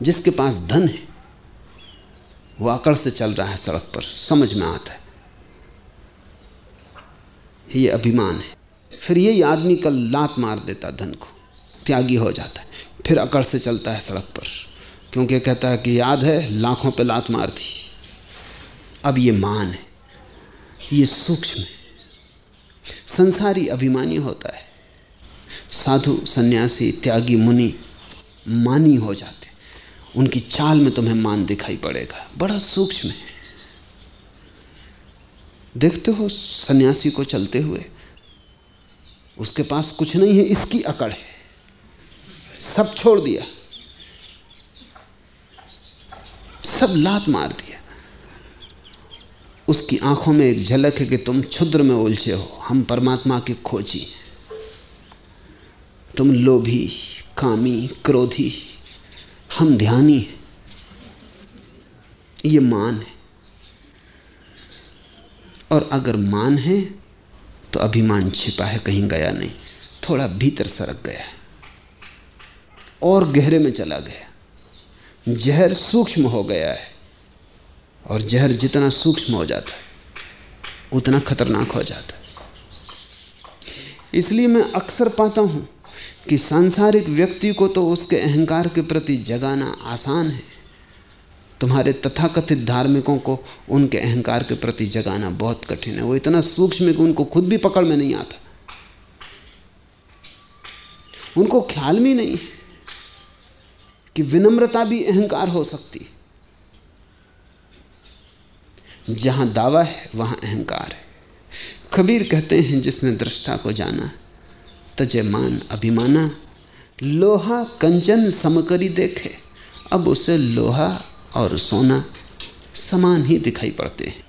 जिसके पास धन है, वो अकड़ से चल रहा है सड़क पर। समझ में आता है। ये अभिमान है। फिर यही आदमी कल लात मार देता धन को। त्यागी हो जाता है। फिर अकड़ से चलता है सड़क पर। क्योंकि कहता है कि याद है, लाखों पे लात मार थी अब ये मान है। ये सूक्ष्म है। संसारी अभिमानी होता है। साधु, सन्यासी, त्यागी, मुनि मानी हो जाते। उनकी चाल में तुम्हें मान दिखाई पड़ेगा। बड़ा सूक्ष्म है। देखते हो, सन्यासी को चलते हुए उसके पास कुछ नहीं है, इसकी अकड़ है। सब छोड़ दिया। सब लात मार दिया उसकी आँखों में एक झलक है कि तुम क्षुद्र में उलझे हो। हम परमात्मा के खोजी। तुम लोभी, कामी, क्रोधी, हम ध्यानी हैं। ये मान है। और अगर मान है तो अभिमान छिपा है, कहीं गया नहीं। थोड़ा भीतर सरक गया और गहरे में चला गया जहर सूक्ष्म हो गया है। और जहर जितना सूक्ष्म हो जाता है, उतना खतरनाक हो जाता है। इसलिए मैं अक्सर पाता हूँ कि सांसारिक व्यक्ति को तो उसके अहंकार के प्रति जगाना आसान है। तुम्हारे तथाकथित धार्मिकों को उनके अहंकार के प्रति जगाना बहुत कठिन है। वो इतना सूक्ष्म है कि उनको खुद भी पकड़ में नहीं आता। उनको ख्याल भी नहीं कि विनम्रता भी अहंकार हो सकती जहाँ दावा है, वहाँ अहंकार है। कबीर कहते हैं, जिसने दृष्टा को जाना तजे मान अभिमाना, लोहा कंचन समकरी देखे, अब उसे लोहा और सोना समान ही दिखाई पड़ते हैं।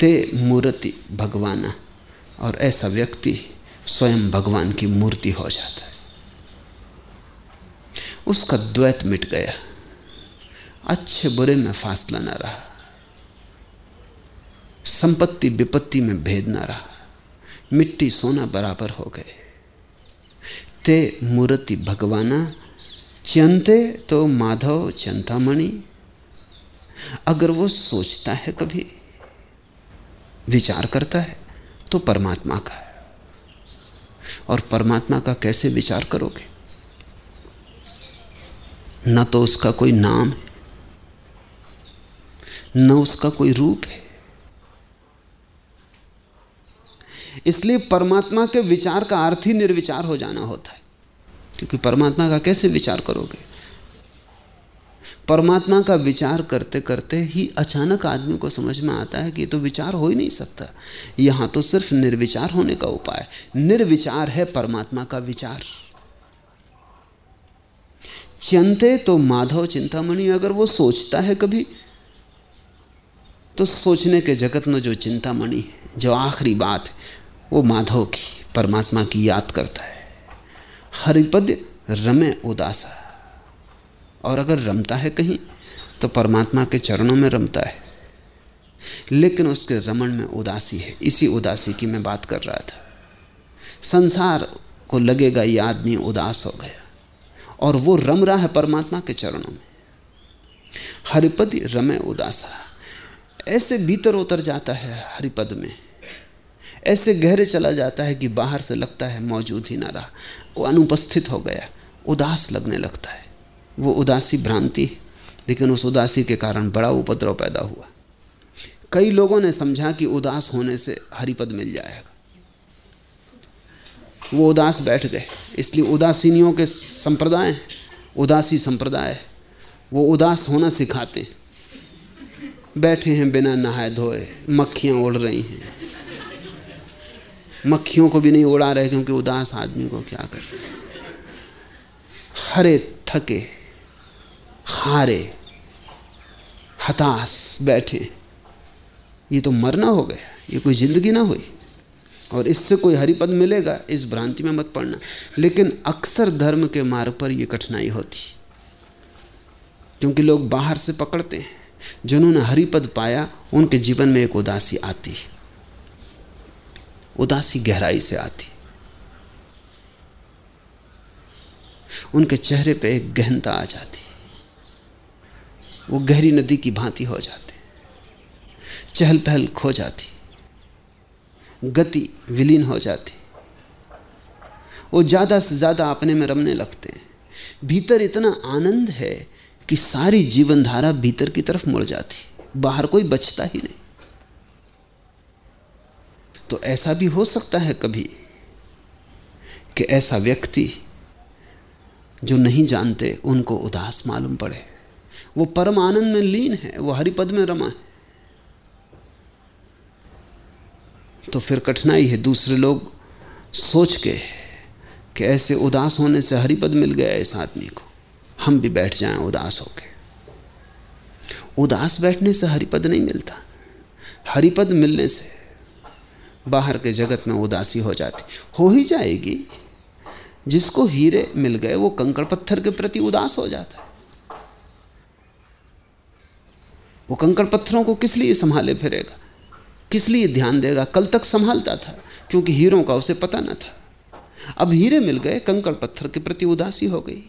ते मूर्ति भगवाना, और ऐसा व्यक्ति स्वयं भगवान की मूर्ति हो जाता है। उसका द्वैत मिट गया। अच्छे बुरे में फासला ना रहा। संपत्ति विपत्ति में भेद ना रहा। मिट्टी सोना बराबर हो गए। ते मूर्ति भगवाना, चंते तो माधव चिंतामणि। अगर वो सोचता है कभी, विचार करता है तो परमात्मा का है। और परमात्मा का कैसे विचार करोगे? न तो उसका कोई नाम है, न उसका कोई रूप है। इसलिए परमात्मा के विचार का अर्थ ही निर्विचार हो जाना होता है। क्योंकि परमात्मा का कैसे विचार करोगे? परमात्मा का विचार करते करते ही अचानक आदमी को समझ में आता है कि तो विचार हो ही नहीं सकता। यहाँ तो सिर्फ़ निर्विचार होने का उपाय निर्विचार है परमात्मा का विचार। चिंते तो माधव चिंतामणि, अगर वो सोचता है कभी तो सोचने के जगत में जो चिंतामणि है, जो आखिरी बात है वो माधव की, परमात्मा की याद करता है। हरिपद रमे उदासा। और अगर रमता है कहीं तो परमात्मा के चरणों में रमता है। लेकिन उसके रमण में उदासी है। इसी उदासी की मैं बात कर रहा था। संसार को लगेगा ये आदमी उदास हो गया। और वो रम रहा है परमात्मा के चरणों में। हरिपद रमे उदासा। ऐसे भीतर उतर जाता है हरिपद में। ऐसे गहरे चला जाता है कि बाहर से लगता है मौजूद ही ना रहा। वो अनुपस्थित हो गया, उदास लगने लगता है। वो उदासी भ्रांति लेकिन उस उदासी के कारण बड़ा उपद्रव पैदा हुआ। कई लोगों ने समझा कि उदास होने से हरिपद मिल जाएगा। वो उदास बैठ गए, इसलिए उदासीनियों के संप्रदाय उदासी संप्रदाय वो उदास होना सिखाते बैठे हैं बिना नहाए धोए, मक्खियाँ उड़ रही हैं। मक्खियों को भी नहीं उड़ा रहे क्योंकि उदास आदमी को क्या कर? हरे, थके, हारे, हताश बैठे, ये तो मरना हो गया, ये कोई ज़िंदगी ना हुई। और इससे कोई हरिपद मिलेगा, इस भ्रांति में मत पड़ना। लेकिन अक्सर धर्म के मार्ग पर यह कठिनाई होती। क्योंकि लोग बाहर से पकड़ते हैं। जिन्होंने हरिपद पाया, उनके जीवन में एक उदासी आती। है उदासी गहराई से आती। उनके चेहरे पे एक गहनता आ जाती। वो गहरी नदी की भांति हो जाते। चहल पहल खो जाती। गति विलीन हो जाती। वो ज़्यादा से ज़्यादा अपने में रमने लगते। हैं भीतर इतना आनंद है कि सारी जीवन धारा भीतर की तरफ़ मुड़ जाती। बाहर कोई बचता ही नहीं। तो ऐसा भी हो सकता है कभी कि ऐसा व्यक्ति जो नहीं जानते, उनको उदास मालूम पड़े। वो परम आनंद में लीन है, वो हरिपद में रमा है। तो फिर कठिनाई है, दूसरे लोग सोच के कि ऐसे उदास होने से हरिपद मिल गया इस आदमी को। हम भी बैठ जाएँ उदास होके। उदास बैठने से हरिपद नहीं मिलता। हरिपद मिलने से बाहर के जगत में उदासी हो जाती। हो ही जाएगी। जिसको हीरे मिल गए, वो कंकड़ पत्थर के प्रति उदास हो जाता है। वो कंकड़ पत्थरों को किस लिए संभाले फिरेगा? किस लिए ध्यान देगा? कल तक संभालता था, क्योंकि हीरों का उसे पता न था। अब हीरे मिल गए, कंकड़ पत्थर के प्रति उदासी हो गई।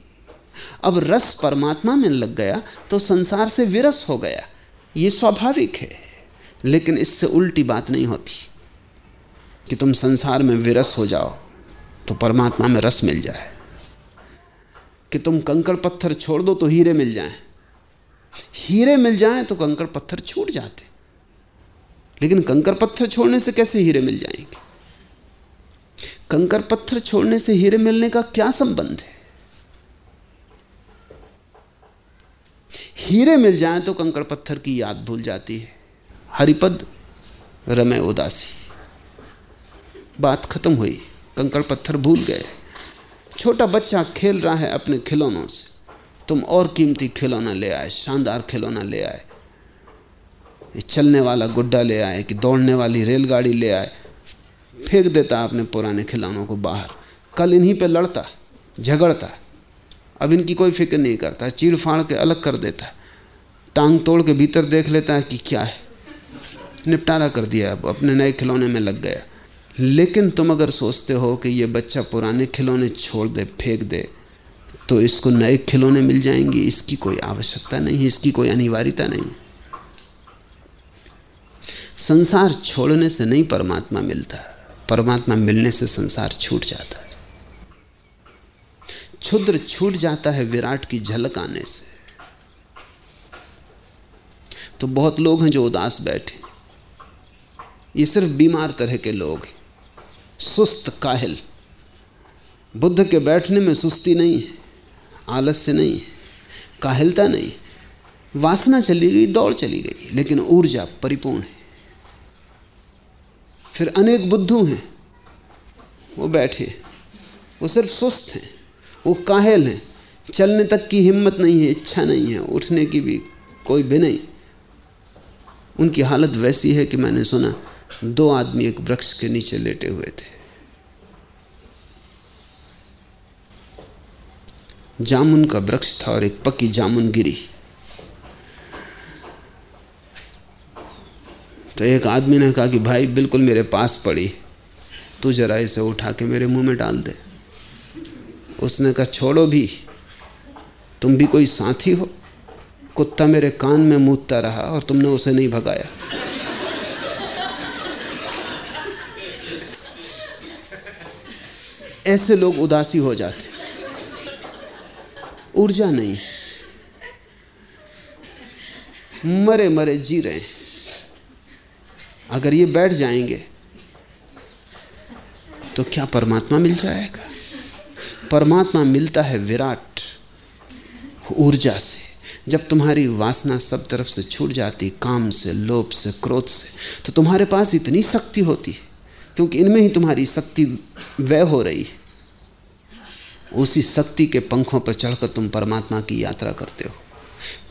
अब रस परमात्मा में लग गया तो संसार से विरस हो गया। ये स्वाभाविक है, लेकिन इससे उल्टी बात नहीं होती। कि तुम संसार में विरस हो जाओ तो परमात्मा में रस मिल जाए। कि तुम कंकड़ पत्थर छोड़ दो तो हीरे मिल जाएँ। हीरे मिल जाएँ तो कंकड़ पत्थर छूट जाते। लेकिन कंकर पत्थर छोड़ने से कैसे हीरे मिल जाएँगे? कंकर पत्थर छोड़ने से हीरे मिलने का क्या संबंध है? हीरे मिल जाएँ तो कंकड़ पत्थर की याद भूल जाती है। हरिपद रमे उदासी। बात खत्म हुई। कंकड़ पत्थर भूल गए। छोटा बच्चा खेल रहा है अपने खिलौनों से। तुम और कीमती खिलौना ले आए, शानदार खिलौना ले आए। चलने वाला गुड्डा ले आए, कि दौड़ने वाली रेलगाड़ी ले आए। फेंक देता अपने पुराने खिलौनों को बाहर। कल इन्हीं पे लड़ता, झगड़ता। अब इनकी कोई फ़िक्र नहीं करता, चीड़ फाड़ के अलग कर देता। टांग तोड़ के भीतर देख लेता है कि क्या है। निपटारा कर दिया, अब अपने नए खिलौने में लग गया। लेकिन तुम अगर सोचते हो कि ये बच्चा पुराने खिलौने छोड़ दे, फेंक दे तो इसको नए खिलौने मिल जाएँगे। इसकी कोई आवश्यकता नहीं, इसकी कोई अनिवार्यता नहीं। संसार छोड़ने से नहीं परमात्मा मिलता, परमात्मा मिलने से संसार छूट जाता है। क्षुद्र छूट जाता है विराट की झलक आने से। तो बहुत लोग हैं जो उदास बैठे। ये सिर्फ़ बीमार तरह के लोग हैं। सुस्त काहिल। बुद्ध के बैठने में सुस्ती नहीं है आलस्य नहीं है काहिलता नहीं। वासना चली गई, दौड़ चली गई, लेकिन ऊर्जा परिपूर्ण है। फिर अनेक बुद्धू हैं, वो बैठे, वो सिर्फ़ सुस्त हैं, वो काहेल हैं। चलने तक की हिम्मत नहीं है, इच्छा नहीं है, उठने की भी कोई भी नहीं। उनकी हालत वैसी है कि मैंने सुना दो आदमी एक वृक्ष के नीचे लेटे हुए थे। जामुन का वृक्ष था और एक पक्की जामुन गिरी। तो एक आदमी ने कहा कि, भाई, बिल्कुल मेरे पास पड़ी। तू जरा इसे उठा के मेरे मुँह में डाल दे। उसने कहा, छोड़ो भी। तुम भी कोई साथी हो। कुत्ता मेरे कान में मूतता रहा और तुमने उसे नहीं भगाया। ऐसे लोग उदासी हो जाते। ऊर्जा नहीं। मरे मरे जी रहे हैं। अगर ये बैठ जाएँगे तो क्या परमात्मा मिल जाएगा? परमात्मा मिलता है विराट ऊर्जा से। जब तुम्हारी वासना सब तरफ़ से छूट जाती, काम से, लोभ से, क्रोध से तो तुम्हारे पास इतनी शक्ति होती है, क्योंकि इनमें ही तुम्हारी शक्ति व्यय हो रही है। उसी शक्ति के पंखों पर चढ़कर तुम परमात्मा की यात्रा करते हो।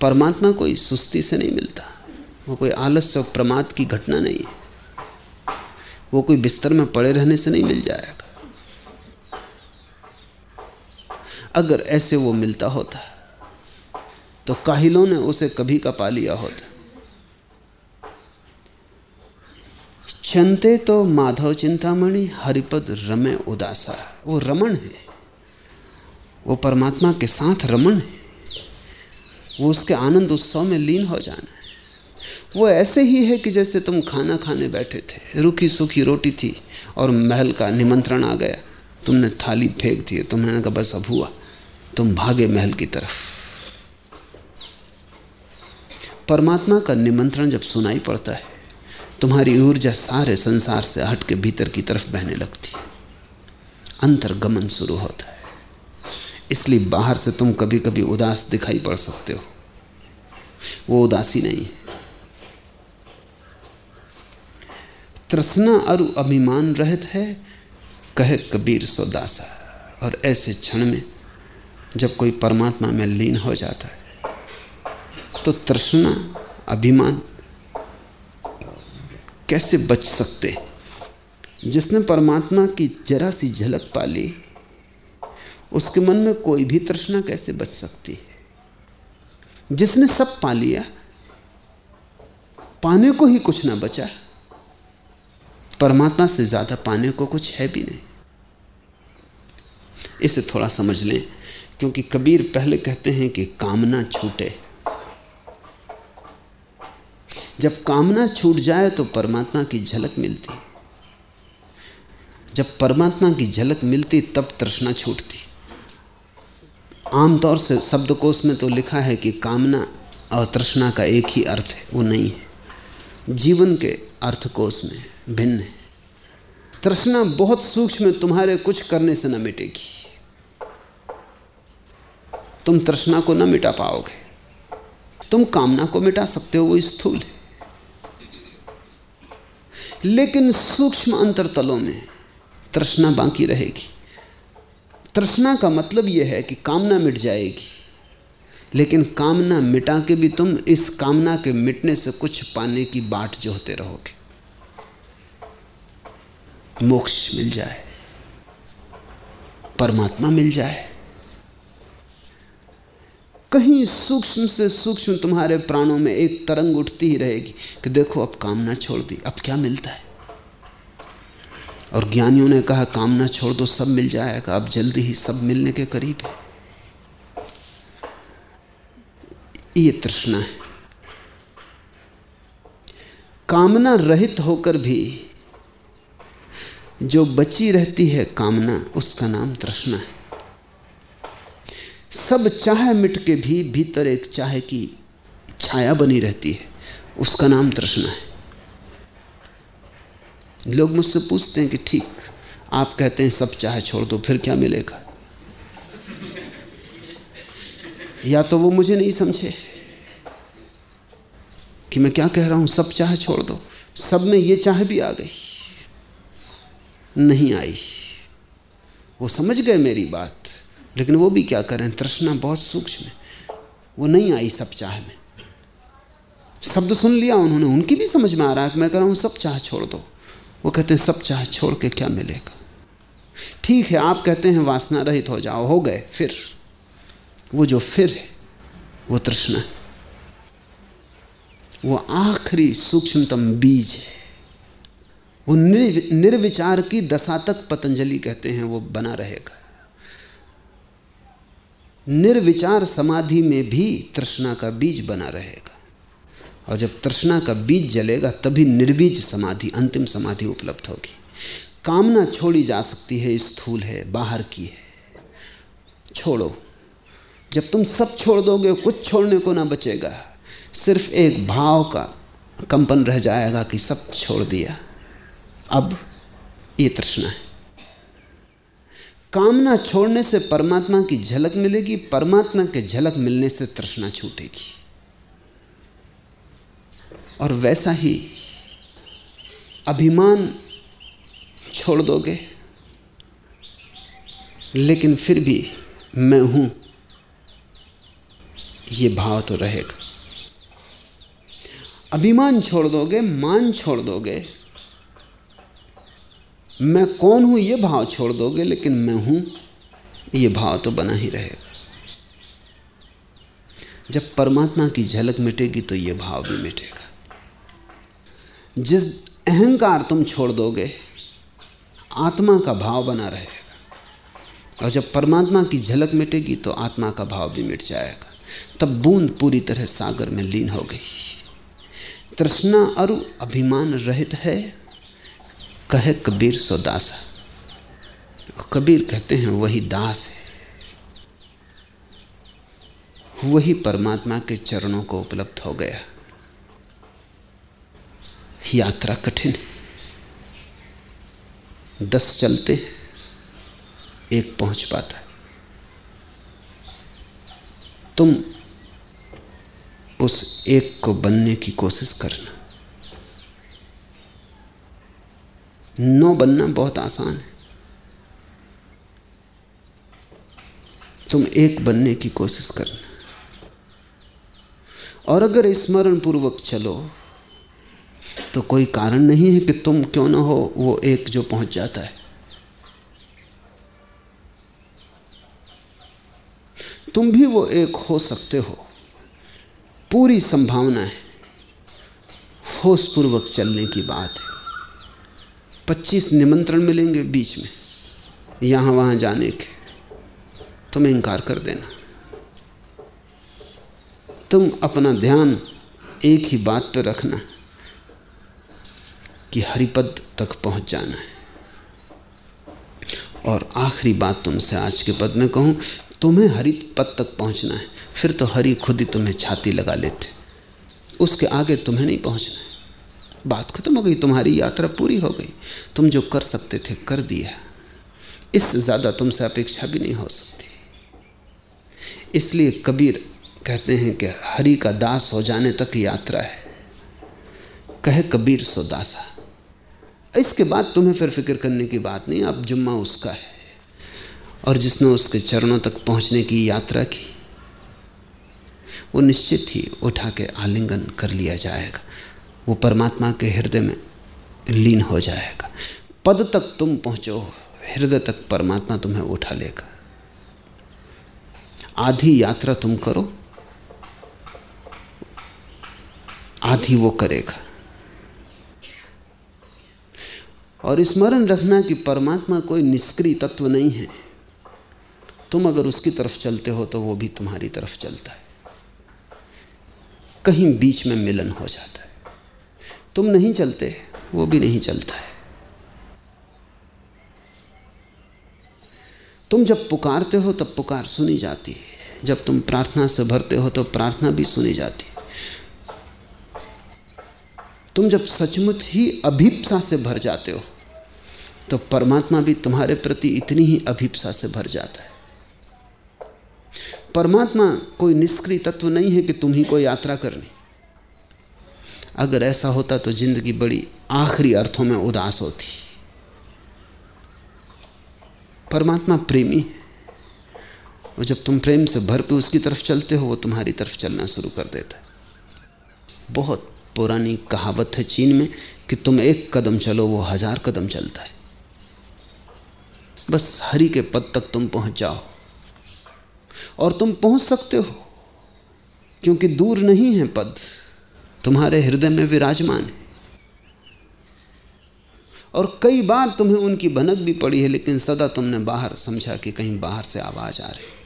परमात्मा कोई सुस्ती से नहीं मिलता। वो कोई आलस्य और प्रमाद की घटना नहीं है। वो कोई बिस्तर में पड़े रहने से नहीं मिल जाएगा। अगर ऐसे वो मिलता होता तो काहिलों ने उसे कभी का पा लिया होता। चंते तो माधव चिंतामणि, हरिपद रमे उदासा। वो रमण है। वो परमात्मा के साथ रमण है। वो उसके आनंद उत्सव में लीन हो जाना है। वो ऐसे ही है कि जैसे तुम खाना खाने बैठे थे, रूखी सूखी रोटी थी और महल का निमंत्रण आ गया। तुमने थाली फेंक दी, तुमने कहा, बस अब हुआ। तुम भागे महल की तरफ़। परमात्मा का निमंत्रण जब सुनाई पड़ता है, तुम्हारी ऊर्जा सारे संसार से हट के भीतर की तरफ़ बहने लगती है। अंतर्गमन शुरू होता है। इसलिए बाहर से तुम कभी कभी उदास दिखाई पड़ सकते हो। वो उदासी नहीं। है तृष्णा और अभिमान रहत है, कहे कबीर सोदासा। और ऐसे क्षण में जब कोई परमात्मा में लीन हो जाता है तो तृष्णा, अभिमान कैसे बच सकते जिसने परमात्मा की जरा सी झलक पाली उसके मन में कोई भी तृष्णा कैसे बच सकती है? जिसने सब पा लिया, पाने को ही कुछ ना बचा। परमात्मा से ज़्यादा पाने को कुछ है भी नहीं। इसे थोड़ा समझ लें, क्योंकि कबीर पहले कहते हैं कि कामना छूटे। जब कामना छूट जाए तो परमात्मा की झलक मिलती। जब परमात्मा की झलक मिलती, तब तृष्णा छूटती। आमतौर से शब्दकोश में तो लिखा है कि कामना और तृष्णा का एक ही अर्थ है, वो नहीं है। जीवन के अर्थकोश में भिन्न है। तृष्णा बहुत सूक्ष्म, तुम्हारे कुछ करने से न मिटेगी। तुम तृष्णा को न मिटा पाओगे। तुम कामना को मिटा सकते हो, वो स्थूल है। लेकिन सूक्ष्म अंतरतलों में तृष्णा बाकी रहेगी। तृष्णा का मतलब यह है कि कामना मिट जाएगी। लेकिन कामना मिटा के भी तुम इस कामना के मिटने से कुछ पाने की बाट जोहते रहोगे। मोक्ष मिल जाए। परमात्मा मिल जाए। कहीं सूक्ष्म से सूक्ष्म तुम्हारे प्राणों में एक तरंग उठती ही रहेगी कि देखो अब कामना छोड़ दी, अब क्या मिलता है? और ज्ञानियों ने कहा, कामना छोड़ दो, सब मिल जाएगा। अब जल्दी ही सब मिलने के करीब है। ये तृष्णा है। कामना रहित होकर भी जो बची रहती है कामना, उसका नाम तृष्णा है। सब चाह मिट के भी भीतर एक चाह की छाया बनी रहती है, उसका नाम तृष्णा है। लोग मुझसे पूछते हैं कि ठीक, आप कहते हैं सब चाहे छोड़ दो, फिर क्या मिलेगा? या तो वो मुझे नहीं समझे कि मैं क्या कह रहा हूँ, सब चाहे छोड़ दो। सब में ये चाह भी आ गई, नहीं आई। वो समझ गए मेरी बात, लेकिन वो भी क्या करें, तृष्णा बहुत सूक्ष्म है। वो नहीं आई सब चाह में। शब्द सुन लिया उन्होंने, उनकी भी समझ में आ रहा है कि मैं कह रहा हूँ, सब चाह छोड़ दो। वो कहते हैं, सब चाह छोड़ के क्या मिलेगा? ठीक है, आप कहते हैं, वासना रहित हो जाओ, हो गए, फिर। वो जो फिर है, वो तृष्णा वो आखिरी सूक्ष्मतम बीज है। वो निर्विचार की दशा तक पतंजलि कहते हैं, वो बना रहेगा। निर्विचार समाधि में भी तृष्णा का बीज बना रहेगा। और जब तृष्णा का बीज जलेगा, तभी निर्बीज समाधि, अंतिम समाधि उपलब्ध होगी। कामना छोड़ी जा सकती है, स्थूल है, बाहर की है। छोड़ो। जब तुम सब छोड़ दोगे, कुछ छोड़ने को ना बचेगा। सिर्फ़ एक भाव का कंपन रह जाएगा कि सब छोड़ दिया। अब ये तृष्णा है। कामना छोड़ने से परमात्मा की झलक मिलेगी, परमात्मा के झलक मिलने से तृष्णा छूटेगी। और वैसा ही अभिमान छोड़ दोगे। लेकिन फिर भी मैं हूँ। ये भाव तो रहेगा। अभिमान छोड़ दोगे, मान छोड़ दोगे। मैं कौन हूँ, ये भाव छोड़ दोगे, लेकिन मैं हूँ। ये भाव तो बना ही रहेगा। जब परमात्मा की झलक मिटेगी तो ये भाव भी मिटेगा। जिस अहंकार तुम छोड़ दोगे, आत्मा का भाव बना रहेगा। और जब परमात्मा की झलक मिटेगी तो आत्मा का भाव भी मिट जाएगा। तब बूंद पूरी तरह सागर में लीन हो गई। तृष्णा अरु अभिमान रहित है, कहे कबीर सो दासा कबीर कहते हैं, वही दास है। वही परमात्मा के चरणों को उपलब्ध हो गया यात्रा कठिन है। दस चलते हैं, एक पहुँच पाता है। तुम उस एक को बनने की कोशिश करना। नौ बनना बहुत आसान है। तुम एक बनने की कोशिश करना। और अगर स्मरण पूर्वक चलो तो कोई कारण नहीं है कि तुम क्यों ना हो, वो एक जो पहुँच जाता है। तुम भी वो एक हो सकते हो। पूरी संभावना है। होशपूर्वक चलने की बात है। पच्चीस निमंत्रण मिलेंगे बीच में। यहाँ वहाँ जाने के। तुम इनकार कर देना। तुम अपना ध्यान एक ही बात पर रखना। कि हरिपद तक पहुँच जाना है। और आखिरी बात तुमसे आज के पद में कहूँ, तुम्हें हरित पद तक पहुँचना है, फिर तो हरि खुद ही तुम्हें छाती लगा लेते। उसके आगे तुम्हें नहीं पहुँचना है। बात खत्म हो गई, तुम्हारी यात्रा पूरी हो गई। तुम जो कर सकते थे, कर दिया। इससे ज़्यादा तुमसे अपेक्षा भी नहीं हो सकती। इसलिए कबीर कहते हैं कि हरि का दास हो जाने तक यात्रा है। कहे कबीर सो दासा। इसके बाद तुम्हें फिर फ़िक्र करने की बात नहीं, अब जुम्मा उसका है। और जिसने उसके चरणों तक पहुँचने की यात्रा की, वो निश्चित ही उठा के आलिंगन कर लिया जाएगा। वो परमात्मा के हृदय में लीन हो जाएगा। पद तक तुम पहुंचो, हृदय तक परमात्मा तुम्हें उठा लेगा। आधी यात्रा तुम करो, आधी वो करेगा। और स्मरण रखना कि परमात्मा कोई निष्क्रिय तत्व नहीं है। तुम अगर उसकी तरफ़ चलते हो तो वो भी तुम्हारी तरफ़ चलता है। कहीं बीच में मिलन हो जाता है। तुम नहीं चलते, वो भी नहीं चलता है। तुम जब पुकारते हो तब पुकार सुनी जाती है। जब तुम प्रार्थना से भरते हो तो प्रार्थना भी सुनी जाती है। तुम जब सचमुच ही अभिप्सा से भर जाते हो तो परमात्मा भी तुम्हारे प्रति इतनी ही अभिप्सा से भर जाता है। परमात्मा कोई निष्क्रिय तत्व नहीं है कि तुम ही को यात्रा करनी। अगर ऐसा होता तो ज़िंदगी बड़ी आखिरी अर्थों में उदास होती। परमात्मा प्रेमी है। और जब तुम प्रेम से भर के उसकी तरफ़ चलते हो, वो तुम्हारी तरफ़ चलना शुरू कर देता है। बहुत पुरानी कहावत है चीन में कि तुम एक कदम चलो, वो हज़ार कदम चलता है। बस हरि के पद तक तुम पहुँच जाओ। और तुम पहुँच सकते हो, क्योंकि दूर नहीं है पद। तुम्हारे हृदय में विराजमान है। और कई बार तुम्हें उनकी भनक भी पड़ी है, लेकिन सदा तुमने बाहर समझा कि कहीं बाहर से आवाज़ आ रही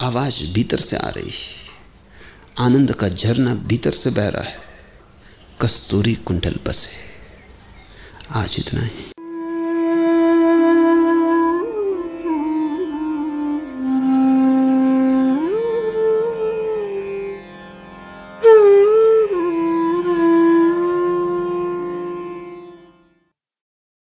आवाज़ भीतर से आ रही है। आनंद का झरना भीतर से बह रहा है। कस्तूरी कुंडल बसे। आज इतना ही।